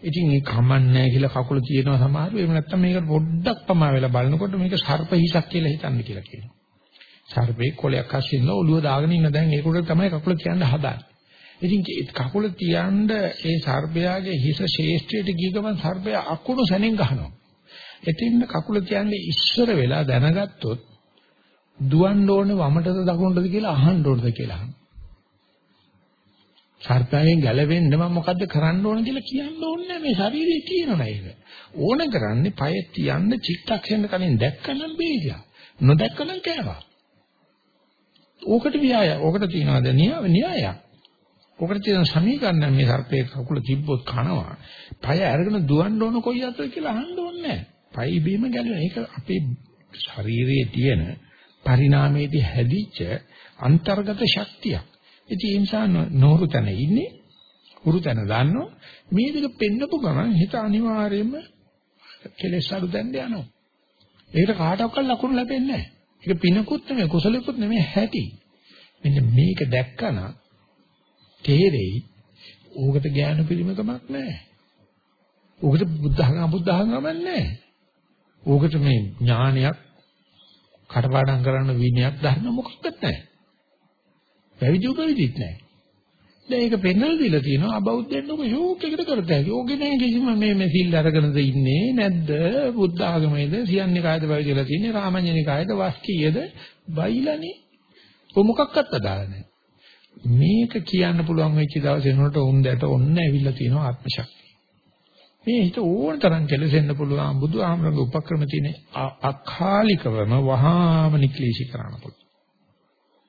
ඉතින් ඒ කමන්නේ කියලා කකුල තියෙනවා සමහරව එහෙම නැත්නම් මේක පොඩ්ඩක් පමා වෙලා බලනකොට මේක සර්ප හිසක් කියලා හිතන්න කියලා කියනවා. සර්පේ කොලයක් අස්සින්න ඔළුව දාගෙන ඉන්න දැන් ඒකට තමයි කකුල කියන්න හදාන්නේ. ඉතින් කකුල තියන්න ඒ සර්පයාගේ හිස ශේෂ්ත්‍රයට ගිය ගමන් සර්පයා අකුණු සැනෙන් ගහනවා. එතින් කකුල තියන්නේ ඉස්සර වෙලා දැනගත්තොත් දුවන්න ඕනේ වමටද දකුණටද කියලා අහන්න ඕනද කියලා අහනවා. සර්පයෙන් ගැලවෙන්න මම මොකද්ද කරන්න ඕන කියලා කියන්න ඕනේ මේ ශරීරයේ තියෙනවා ඒක. ඕන කරන්නේ පය තියන්න චිත්තක්ෂණ කලින් දැක්කනම් බේරියා. නොදැක්කනම් කෑවා. ඕකට ව්‍යාය. ඕකට තියනවාද න්‍යායක්. ඕකට තියෙන සමීකරණ මේ සර්පේ කකුල තිබ්බොත් කනවා. පය අරගෙන දුවන්න ඕන කොයි අතද කියලා අහන්න ඕනේ නැහැ. පයි බීම ගැලවෙන. ඒක අපේ ශරීරයේ තියෙන පරිණාමයේදී හැදිච්ච අන්තර්ගත ශක්තියක්. ඉතින් ඒ නිසා නෝරු තැන ඉන්නේ හුරු තැන දන්නෝ මේ දෙක පෙන්නපු ගමන් හිත අනිවාර්යයෙන්ම කෙලෙස් අඩු දැන්න යනවා. ඒකට කාටවත් ලකුණු ලැබෙන්නේ නැහැ. ඒක පිනකුත් නෙමෙයි කුසලකුත් නෙමෙයි හැටි. මෙන්න මේක දැක්කම තේරෙයි ඕකට ඥාන පිළිමකමක් නැහැ. ඕකට බුද්ධහගම බුද්ධහගමක් නැහැ. ඕකට මේ ඥානයක් කටපාඩම් කරන්න විනයක් ධර්ම මොකක්වත් නැහැ. පැවිදි උපවිදිත් නැහැ. දැන් ඒක පෙන්වලා දීලා තියෙනවා අබෞද්ධයන් ඔබ ෂෝක් එකට කරත හැකි. ඕකේ නෑ කිසිම මේ මේ සිල් අරගෙනද ඉන්නේ නැද්ද? බුද්ධ ආගමේද සියන්නේ කායද බයිදලා තින්නේ රාමඤ්ඤණි කායද වස්කීයද බයිලානේ. ඔය මොකක්වත් අදාළ නෑ. මේක කියන්න පුළුවන් වෙච්ච දවසේ නෝට උන්දට ඔන්න ඇවිල්ලා තියෙනවා ආත්ම ශක්තිය. මේ හිත ඕන තරම් කෙලසෙන්න පුළුවන් බුදු ආමරගේ උපක්‍රම තියෙන අකාලිකවම වහාම නික්ලේශී කරන්න පුළුවන්.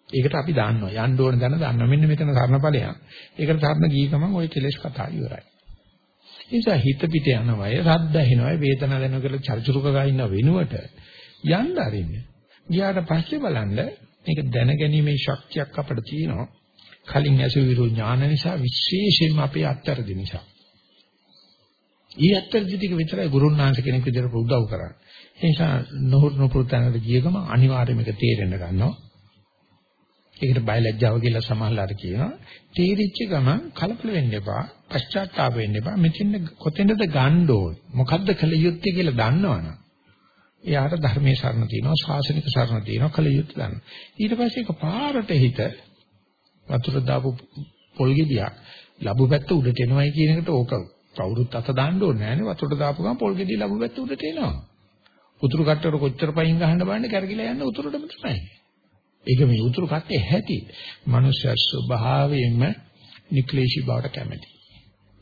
ඒකට අපි දාන්නවා. යන්න ඕන දන දාන්නවා. මෙන්න මෙතන සරණඵලයක්. ඒකට සරණ ගිය ගමන් ওই කෙලෙස් කතා ඉවරයි. ඒ නිසා හිත පිට යනවය, රද්ද ඇහෙනවය, වේදනාව දැනෙන කියලා චර්චුරුක ගාින්න වෙනුවට යන්න අරින්න. ගියාට පස්සේ බලන්න මේක දැනගැනීමේ ශක්තියක් අපිට තියෙනවා. කලින් ඇසු විරු ඥාන නිසා විශේෂයෙන්ම අපේ අත්තරදි නිසා. ඊ අත්තරදි ටික විතරයි ගුරුනාංශ කෙනෙක් විදිහට උදව් කරන්නේ. ඒ නිසා නොහුරු නොපුරුතනට ගිය ගම අනිවාර්යයෙන්ම මේක තේරෙන්න ගන්නවා. ඒකට බයලජ්ජාව කියලා සමහරලාට කියනවා. තීරිච්ච ගමන් කලබල වෙන්න එපා, පශ්චාත්තාප වෙන්න එපා. මෙතෙන් කොතෙන්ද ගන්න ඕන? මොකද්ද කළ යුත්තේ කියලා දන්නවනම් එයාට ධර්මයේ සරණ තියෙනවා, ශාසනික සරණ තියෙනවා, කළ යුත්තේ දන්න. ඊට පස්සේ ඒක පාරට හිත වතුර දාපු පොල් ගෙඩියක් ලැබු පැත්ත උඩට එනවයි කියන එකට ඕක කවුරුත් අත දාන්න ඕනේ නෑනේ වතුරට දාපු ගමන් පොල් ගෙඩිය ලැබු පැත්ත උඩට එනවා. උතුරු කට්ටර කොච්චර පයින් ගහන්න බලන්න කැරකිලා යන්න උතුරටම තමයි. ඒක මේ උතුරු කට්ටේ හැටි. මනුෂ්‍ය ස්වභාවයෙන්ම නික්ලේශී බවට කැමති.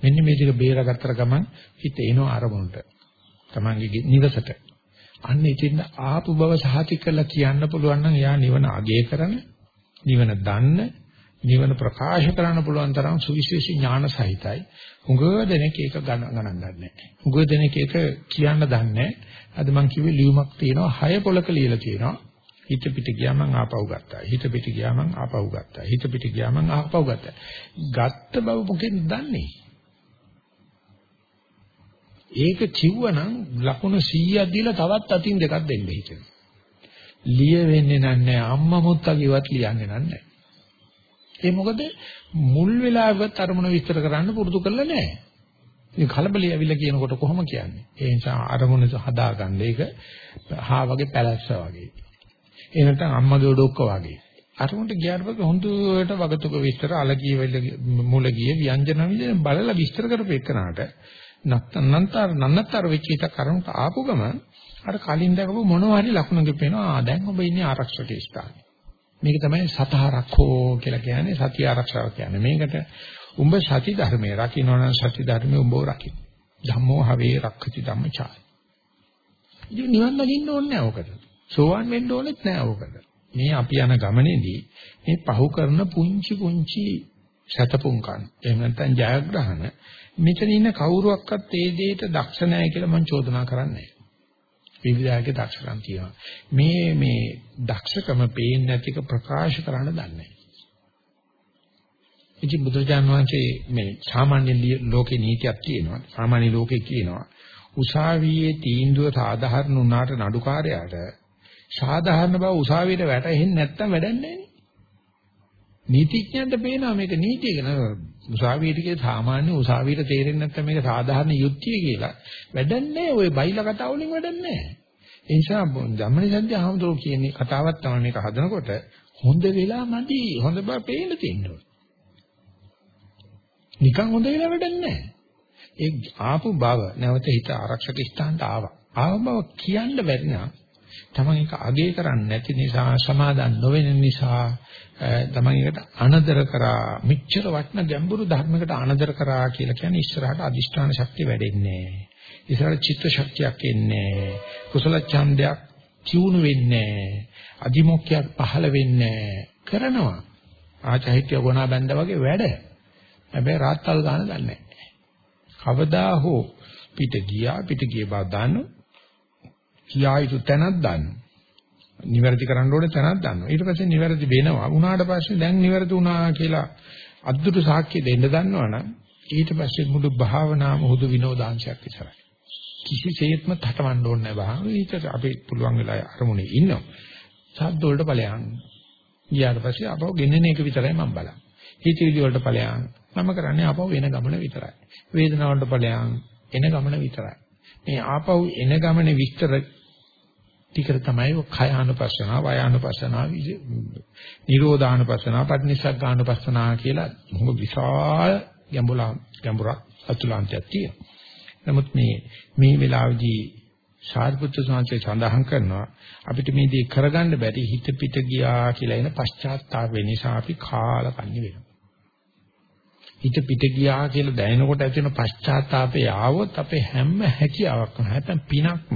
මෙන්න මේ දෙක බේරගත්තර ගමන් හිත එනවා අරමුණට. තමන්ගේ නිවසට. අන්න ඉතින් ආපු බව සහතික කරලා කියන්න පුළුවන් නම් එයා නිවන අගය කරන, නිවන දන්න, නිවන ප්‍රකාශ කරන්න පුළුවන් තරම් සුවිශේෂී ඥාන සහිතයි. උගව දෙනෙක් ඒක ගණන් ගන්නේ නැහැ. උගව දෙනෙක් ඒක කියන්න දන්නේ අද මං කිව්වේ ලියුමක් තියෙනවා හය පොලක ලියලා තියෙනවා. හිත පිට ගියා මං ආපහු ගත්තා. හිත පිට ගියා මං ආපහු ගත්තා. හිත පිට ගියා මං ආපහු ගත්තා. ගත්ත බව මොකෙන්ද දන්නේ? ඒක කිව්වනම් ලකුණු 100ක් දීලා තවත් අතින් දෙකක් දෙන්න හිතෙනවා. ලිය වෙන්නේ නැහැ අම්මා මුත්තා කිව්වත් ලියන්නේ නැහැ. ඒ මොකද මුල් වෙලාවවත් අරමුණ විස්තර කරන්න පුරුදු කරලා නැහැ. ඉතින් කලබලයි ඇවිල්ලා කියනකොට කොහොම කියන්නේ? ඒ නිසා අරමුණ හදාගන්න ඒක හා වගේ පැලැස්ස වගේ. ඒ නැත්නම් අම්මගේ ඔඩොක්ක වගේ. අරමුණට ගියාට පස්සේ හොඳට වගතුක විස්තර අලගිය වෙල මුල ගිය ව්‍යංජන විදිහ බලලා විස්තර කරපෙන්නට නත්තර නන්නතර වෙච්ච එක කරුණට ආපු ගම අර කලින් දැකපු මොනවා හරි ලකුණු දෙපේනවා ආ දැන් ඔබ ඉන්නේ ආරක්ෂක ස්ථානේ මේක තමයි සතහරක්ඛෝ කියලා කියන්නේ සතිය ආරක්ෂාව කියන්නේ. මේකට උඹ සති ධර්මයේ රකින්නවනම් සති ධර්මයේ උඹව රකින්න. ධම්මෝ හවේ රක්ඛති ධම්මචාය. ඉතින් නිවන් දකින්න ඕනේ නැහැ ඔකට සෝවන් වෙන්න ඕනෙත් නැහැ ඔකට මේ අපි යන ගමනේදී මේ පහු කරන පුංචි පුංචි සතපුංකන් එහෙම නැත්නම් ජයග්‍රහණ මෙතන ඉන්න කවුරුවක්වත් ඒ දෙයට දක්ෂ නැහැ කියලා මම චෝදනා කරන්නේ විවිධාගේ දක්ෂකම් තියෙනවා. මේ මේ දක්ෂකම පේන්නේ නැතික ප්‍රකාශ කරන්න දන්නේ ඉතින් බුදුජාන විශ්වයේ මේ සාමාන්‍ය ලෝකේ නීතියක් තියෙනවා. සාමාන්‍ය ලෝකේ කියනවා උසාවියේ තීන්දුව සාධාරණ වුණාට නඩුකාරයාට සාධාරණ බව උසාවියට වැටහෙන්නේ නැත්තම් වැඩක් නැහැ නීතිඥයන්ට පේනවා මේක නීතියක න උසාවියට කිය සාමාන්‍ය උසාවියට තේරෙන්නේ නැත්නම් මේක සාධාරණ යුක්තිය කියලා. වැඩක් නැහැ ඔය බයිලා කතා වලින් වැඩක් නැහැ. ඒ නිසා ධම්මනි සත්‍ය අහමතුරු කියන්නේ කතාවක් තමයි මේක හදනකොට හොඳ වෙලා මදි. හොඳ බව පේන්න තියෙනවා. නිකන් හොඳ වෙලා වැඩක් නැහැ. ඒ ආපු බව නැවත හිත ආරක්ෂක ස්ථානට ආවා. ආව බව කියන්න බැරි නම් තමන් ඒක අගේ කරන්නේ නැති නිසා සමාදන් නොවෙන නිසා තමන් ඒකට අනදර කරා. මෙච්චර වටන ගැඹුරු ධර්මයකට අනදර කරා කියලා කියන්නේ ඉස්සරහට අදිෂ්ඨාන ශක්තිය වැඩෙන්නේ ඉස්සරහට චිත්ත ශක්තියක් එන්නේ කුසල ඡන්දයක් චුණු වෙන්නේ අදිමොක්කයක් පහළ වෙන්නේ කරනවා. ආචෛත්‍ය ගුණා බැඳ වගේ වැඩ. හැබැයි රාත්තල් ගන්න දන්නේ කවදා හෝ පිට ගියා පිට ගිය බව දන්නෝ. කියා යුතු තැනක් දන්නවා. නිවැරදි කරන්න ඕනේ තැනක් දන්නවා. ඊට පස්සේ නිවැරදි වෙනවා. වුණාට පස්සේ දැන් නිවැරදි වුණා කියලා අද්දුට සාක්ෂි දෙන්න දන්නවනම් ඊට පස්සේ මුළු භාවනාවම හුදු විනෝදාංශයක් විතරයි. කිසිසේත්ම තටමඬ ඕනේ නැහැ භාවනාව. ඊට අපි පුළුවන් වෙලා අරමුණේ ඉන්නවා. සද්ද වලට ඵලයන්. ගියාට පස්සේ අපව ගෙනෙන එක විතරයි මම බලන්නේ. හිතවිලි වලට ඵලයන්. මම කරන්නේ අපව වෙන ගමන විතරයි. වේදනාව වලට ඵලයන් එන ගමන විතරයි. මේ ආපහු එන ගමනේ විස්තර ටිකට තමයි කයානුපස්සනා, වයානුපස්සනා, නිරෝධානුපස්සනා, පටිනිස්සග්ගානුපස්සනා කියලා මොහොම විශාල ගැඹුලා ගැඹුරක් අතුලාන්තයක් තියෙනවා. නමුත් මේ මේ වෙලාවේදී සාරිපුත්‍ර සාංශය සඳහන් කරනවා අපිට මේ දේ කරගන්න බැරි හිත පිට ගියා කියලා එන පශ්චාත්තාප නිසා අපි කාලකන්ණි වෙනවා. හිත පිට ගියා කියලා දැනෙනකොට ඇති වෙන පශ්චාත්තාපය ආවොත් අපේ හැම හැකියාවක්ම නැත්නම් පිනක්ම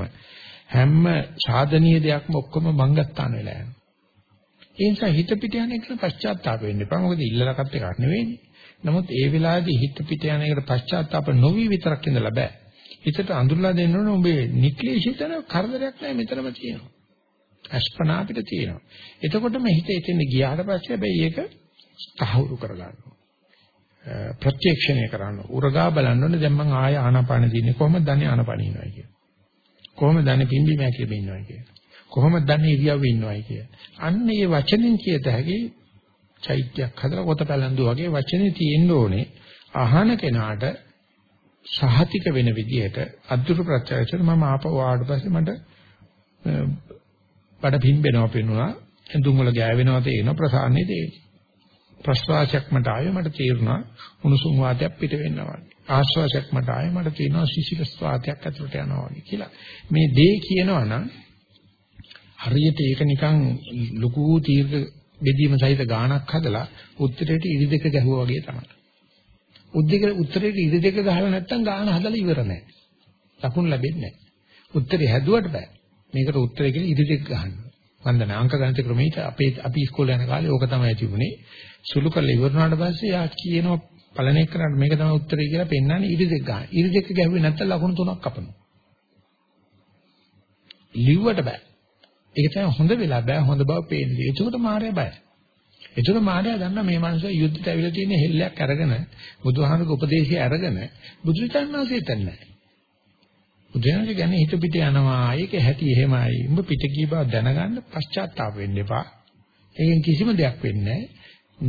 හැම සාධනීය දෙයක්ම ඔක්කොම මංගස්ථාන වෙලා යනවා. ඒ නිසා හිත පිට යන එක පශ්චාත්තාප වෙන්න එපා. මොකද ඉල්ලලකට එකක් නෙවෙයිනේ. නමුත් ඒ වෙලාවේදී හිත පිට යන එකට පශ්චාත්තාප නොවි විතරක් ඉඳලා බෑ. හිතට අඳුරලා දෙන්න ඕනේ උඹේ නික්ලේශිතන කරදරයක් නැහැ මෙතනම තියෙනවා. අස්පනා අපිට තියෙනවා. එතකොටම හිත එතෙන් ගියාට පස්සේ හැබැයි ඒක තහවුරු කරගන්නවා. ප්‍රත්‍යක්ෂණය කරන්න. උරගා බලන්න ඕනේ දැන් මම ආය ආනාපාන දින්නේ කොහොමද දන්නේ ආනාපාන ඉන්නවයි කියලා. කොහොමද දන්නේ පිම්බි මෑකියෙ ඉන්නවයි කියලා. කොහොමද දන්නේ ඉරියව්වේ ඉන්නවයි කියලා. අන්න ඒ වචනෙන් කියත හැකි චෛත්‍යයක් හදලා කොට පැලඳු වගේ වචනේ තියෙන්න ඕනේ. අහන කෙනාට සහතික වෙන විදිහට අද්දුරු ප්‍රත්‍යක්ෂයට මම ආපහු ආවට පස්සේ මට බඩ පිම්බෙනවා පෙනුණා. ඇඳුම් වල ගෑවෙනවා තේරෙනවා ප්‍රසාරණේ තේරෙනවා. ප්‍රශ්වාසයක් මට ආවේ මට තේරුණා උණුසුම් වාතයක් පිට වෙනවා වගේ. ආශ්වාසයක් මට ආවේ මට තේරෙනවා සිසිලස් වාතයක් ඇතුළට යනවා වගේ කියලා. මේ දේ කියනවා නම් හරියට ඒක නිකන් ලুকু තීර්ඝ බෙදීම සහිත ගානක් හදලා උත්තරේට ඉරි දෙක ගැහුවා වගේ තමයි. උද්දේක උත්තරේට ඉරි දෙක ගහලා නැත්තම් ගාන හදලා ඉවර නැහැ. ලකුණු ලැබෙන්නේ නැහැ. උත්තරේ හැදුවට බෑ. මේකට උත්තරේ කියලා ඉරි දෙක ගහන්න. වන්දන අංක ගණිත ක්‍රමයට අපේ අපි ඉස්කෝලේ යන කාලේ ඕක තමයි තිබුණේ. සුළු කරලා ඉවරනාට පස්සේ යා කියනවා පළන එක්කනට මේක තමයි උත්තරේ කියලා පෙන්නන්නේ ඉරි දෙක ගන්න. ඉරි දෙක ගැහුවේ නැත්නම් ලකුණු තුනක් කපනවා. ලිව්වට බෑ. ඒක තමයි හොඳ වෙලා බෑ හොඳ බව පේන්නේ. ඒකට මාර්යා බයයි. ඒතර මාර්යා දන්නා මේ මනුස්සයා යුද්ධයට ඇවිල්ලා තියෙන හෙල්ලයක් අරගෙන බුදුහාමුදුරුගේ උපදේශය අරගෙන බුදුචානන්සේ තන්නේ. බුදුහාමුදුරුගේ ගැන හිත පිට යනවා. ඒක හැටි එහෙමයි. උඹ පිට ගිය බව දැනගන්න පශ්චාත්තාප වෙන්න එපා. ඒකෙන් කිසිම දෙයක් වෙන්නේ නැහැ.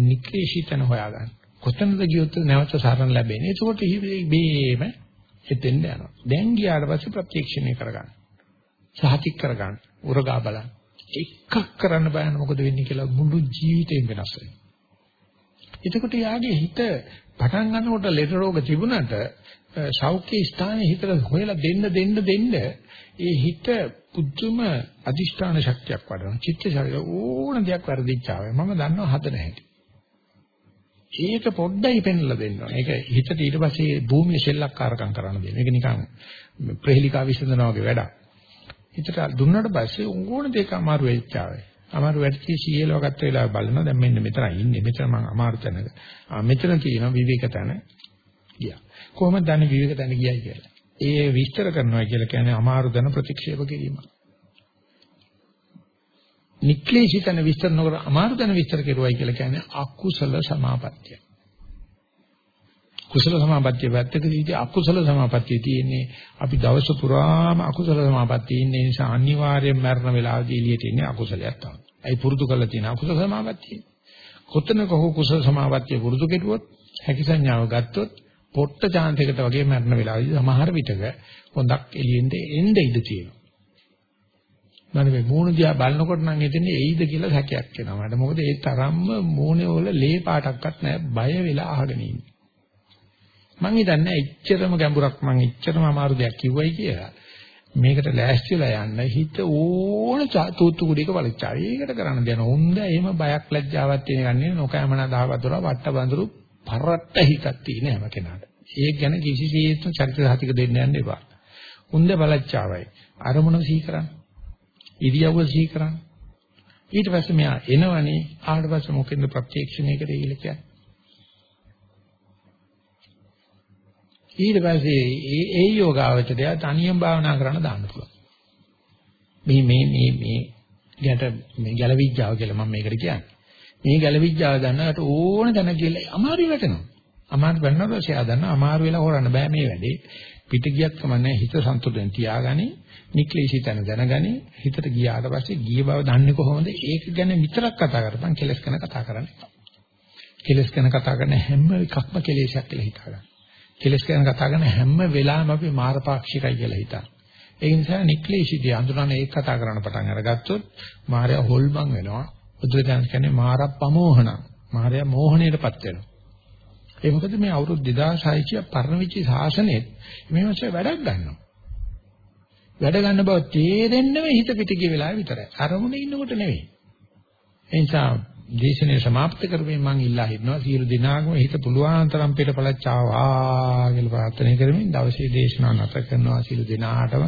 නික්‍රේෂිතන හොයාගන්න. කොතනද ගියොත් නැවත සාරණ ලැබෙන්නේ. ඒකෝට බේම එතෙන්ද යනවා. දැන් ගියාට පස්සේ ප්‍රත්‍යක්ෂණය කරගන්න. සහතික කරගන්න. උරගා බලන්න. එකක් කරන්න බෑන මොකද වෙන්නේ කියලා මුළු ජීවිතේම වෙනස් වෙනවා. එතකොට යාගේ හිත පටන් ගන්නකොට ලෙඩ රෝග තිබුණාට සෞඛ්‍ය ස්ථානයේ හිතට හොයලා දෙන්න දෙන්න දෙන්න ඒ හිත පුදුම අදිෂ්ඨාන ශක්තියක් වඩන චිත්ත ශක්තිය ඕන දෙයක් වැඩිච්චාවේ මම දන්නවා හදන හැටි. ඒක පොඩ්ඩයි පෙන්ලා දෙන්න ඕනේ. ඒක හිතට ඊට පස්සේ භූමිය සෙල්ලක්කාරකම් කරන්න දෙන්න. මේක නිකන් ප්‍රහෙලිකා විසඳනවා වගේ වැඩක්. හිතට දුන්නාට පස්සේ ඕන දෙයක් අමාරු වෙච්චාවේ. අමාරු වැඩි සීයලව ගත්ත වෙලාව බලනවා දැන් මෙන්න මෙතන ඉන්නේ. මෙතන මම අමාරු තැනක. ආ මෙතන තියෙනවා විවේක තැන. ගියා. කොහොමද දන්නේ විවේක තැන ගියයි කියලා? ඒ විස්තර කරනවා කියලා කියන්නේ අමාරු දන ප්‍රතික්ෂේප කිරීම. නික්ලේශිතන විස්තර නොකර අමාරු දන විස්තර කෙරුවයි කියලා කියන්නේ අකුසල සමාපත්තිය. කුසල සමාපත්තිය පැත්තකදී අකුසල සමාපත්තිය තියෙන්නේ අපි දවස පුරාම අකුසල සමාපත්තිය ඉන්නේ නිසා අනිවාර්යෙන් මරණ වෙලාවදී එළියට එන්නේ අකුසලයක් තමයි. ඒ පුරුදු කරලා තියෙන අකුසල සමාපත්තිය. කොතනක හෝ කුසල සමාපත්තිය පුරුදු කෙරුවොත් හැකි සංඥාව ගත්තොත් පොට්ට chance එකට වගේ මරණ වෙලාවදී සමහර විටක හොඳක් එළියෙන්ද එන්න ඉඩ තියෙනවා. මම මේ මූණ දිහා බලනකොට නම් හිතන්නේ එයිද කියලා හැකයක් එනවා. මට මොකද ඒ තරම්ම මූණේ වල ලේ පාටක්වත් නැහැ බය වෙලා අහගෙන ඉන්නේ. මං හිතන්නේ එච්චරම ගැඹුරක් මං එච්චරම අමාරු දෙයක් කිව්වයි කියලා. මේකට ලෑස්තිලා යන්න හිත ඕන තූත්තු කුඩේක වලිච්චා. ඒකට කරන්න දෙන හොඳ එහෙම බයක් ලැජ්ජාවක් තියෙන ගන්නේ නොකෑමනා දහවතුර වට බඳුරු පරට්ට හිතක් තියෙන හැම කෙනාට. ඒක ගැන කිසිසේත්ම චරිත සාතික දෙන්න යන්න එපා. හොඳ බලච්චාවයි. අරමුණ සිහි කරන්න. ඉරියව්ව සිහි කරන්න. ඊට පස්සේ මෙයා එනවනේ ආවට පස්සේ මොකෙන්ද ප්‍රත්‍යක්ෂණය කරේ කියලා කියන්නේ. ඊට පස්සේ ඒ ඒ යෝගාවචරය තනියම භාවනා කරන්න දාන්න පුළුවන්. මේ මේ මේ මේ ගැට මේ ගැලවිඥාව කියලා මම මේකට කියන්නේ. මේ ගැලවිඥාව දන්නකට ඕන තැන කියලා අමාරු වැටෙනවා. අමාරු වෙනකොට එයා දන්න අමාරු වෙලා හොරන්න බෑ මේ වැඩේ. පිට ගියත් කමන්නේ හිත සන්තුලෙන් තියාගනි. නික්ලේශී තැන දැනගනි. හිතට ගියාට පස්සේ ගිය බව දන්නේ කොහොමද? ඒක ගැන විතරක් කතා කරපන් කෙලස් ගැන කතා කරන්න එපා. කෙලස් ගැන කතා කරන හැම එකක්ම කෙලෙසක් කියලා හිතාගන්න. කෙලස් ගැන කතා කරන හැම වෙලාවෙම අපි මාරපාක්ෂිකයි කියලා හිතනවා. ඒ නිසා නික්ලේශීදී අඳුරන ඒක කතා කරන්න පටන් අරගත්තොත් මායя හොල්මන් වෙනවා. බුදුරජාණන් කියන්නේ මාරප්පමෝහණ. මායя මෝහණයටපත් වෙනවා. ඒ මොකද මේ අවුරුදු 2600 පරණවිච්ච ශාසනයේ මේ මාසේ වැඩක් ගන්නවා. වැඩ ගන්න බව තේරෙන්නම හිත පිට ගිය වෙලාව විතරයි. අරමුණේ ඉන්නකොට නෙවෙයි. ඒ නිසා දේශනේ સમાપ્ત කරමින් මම ඉල්ලා හිටනවා සියලු දිනාගම හිත පුළුවන් තරම් පිටපලච්චාවා කියලා ප්‍රාර්ථනා කරමින් දවසේ දේශනාව නැත කරනවා සියලු දිනාටම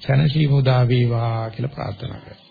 සනසීමු දා වේවා කියලා ප්‍රාර්ථනා කරනවා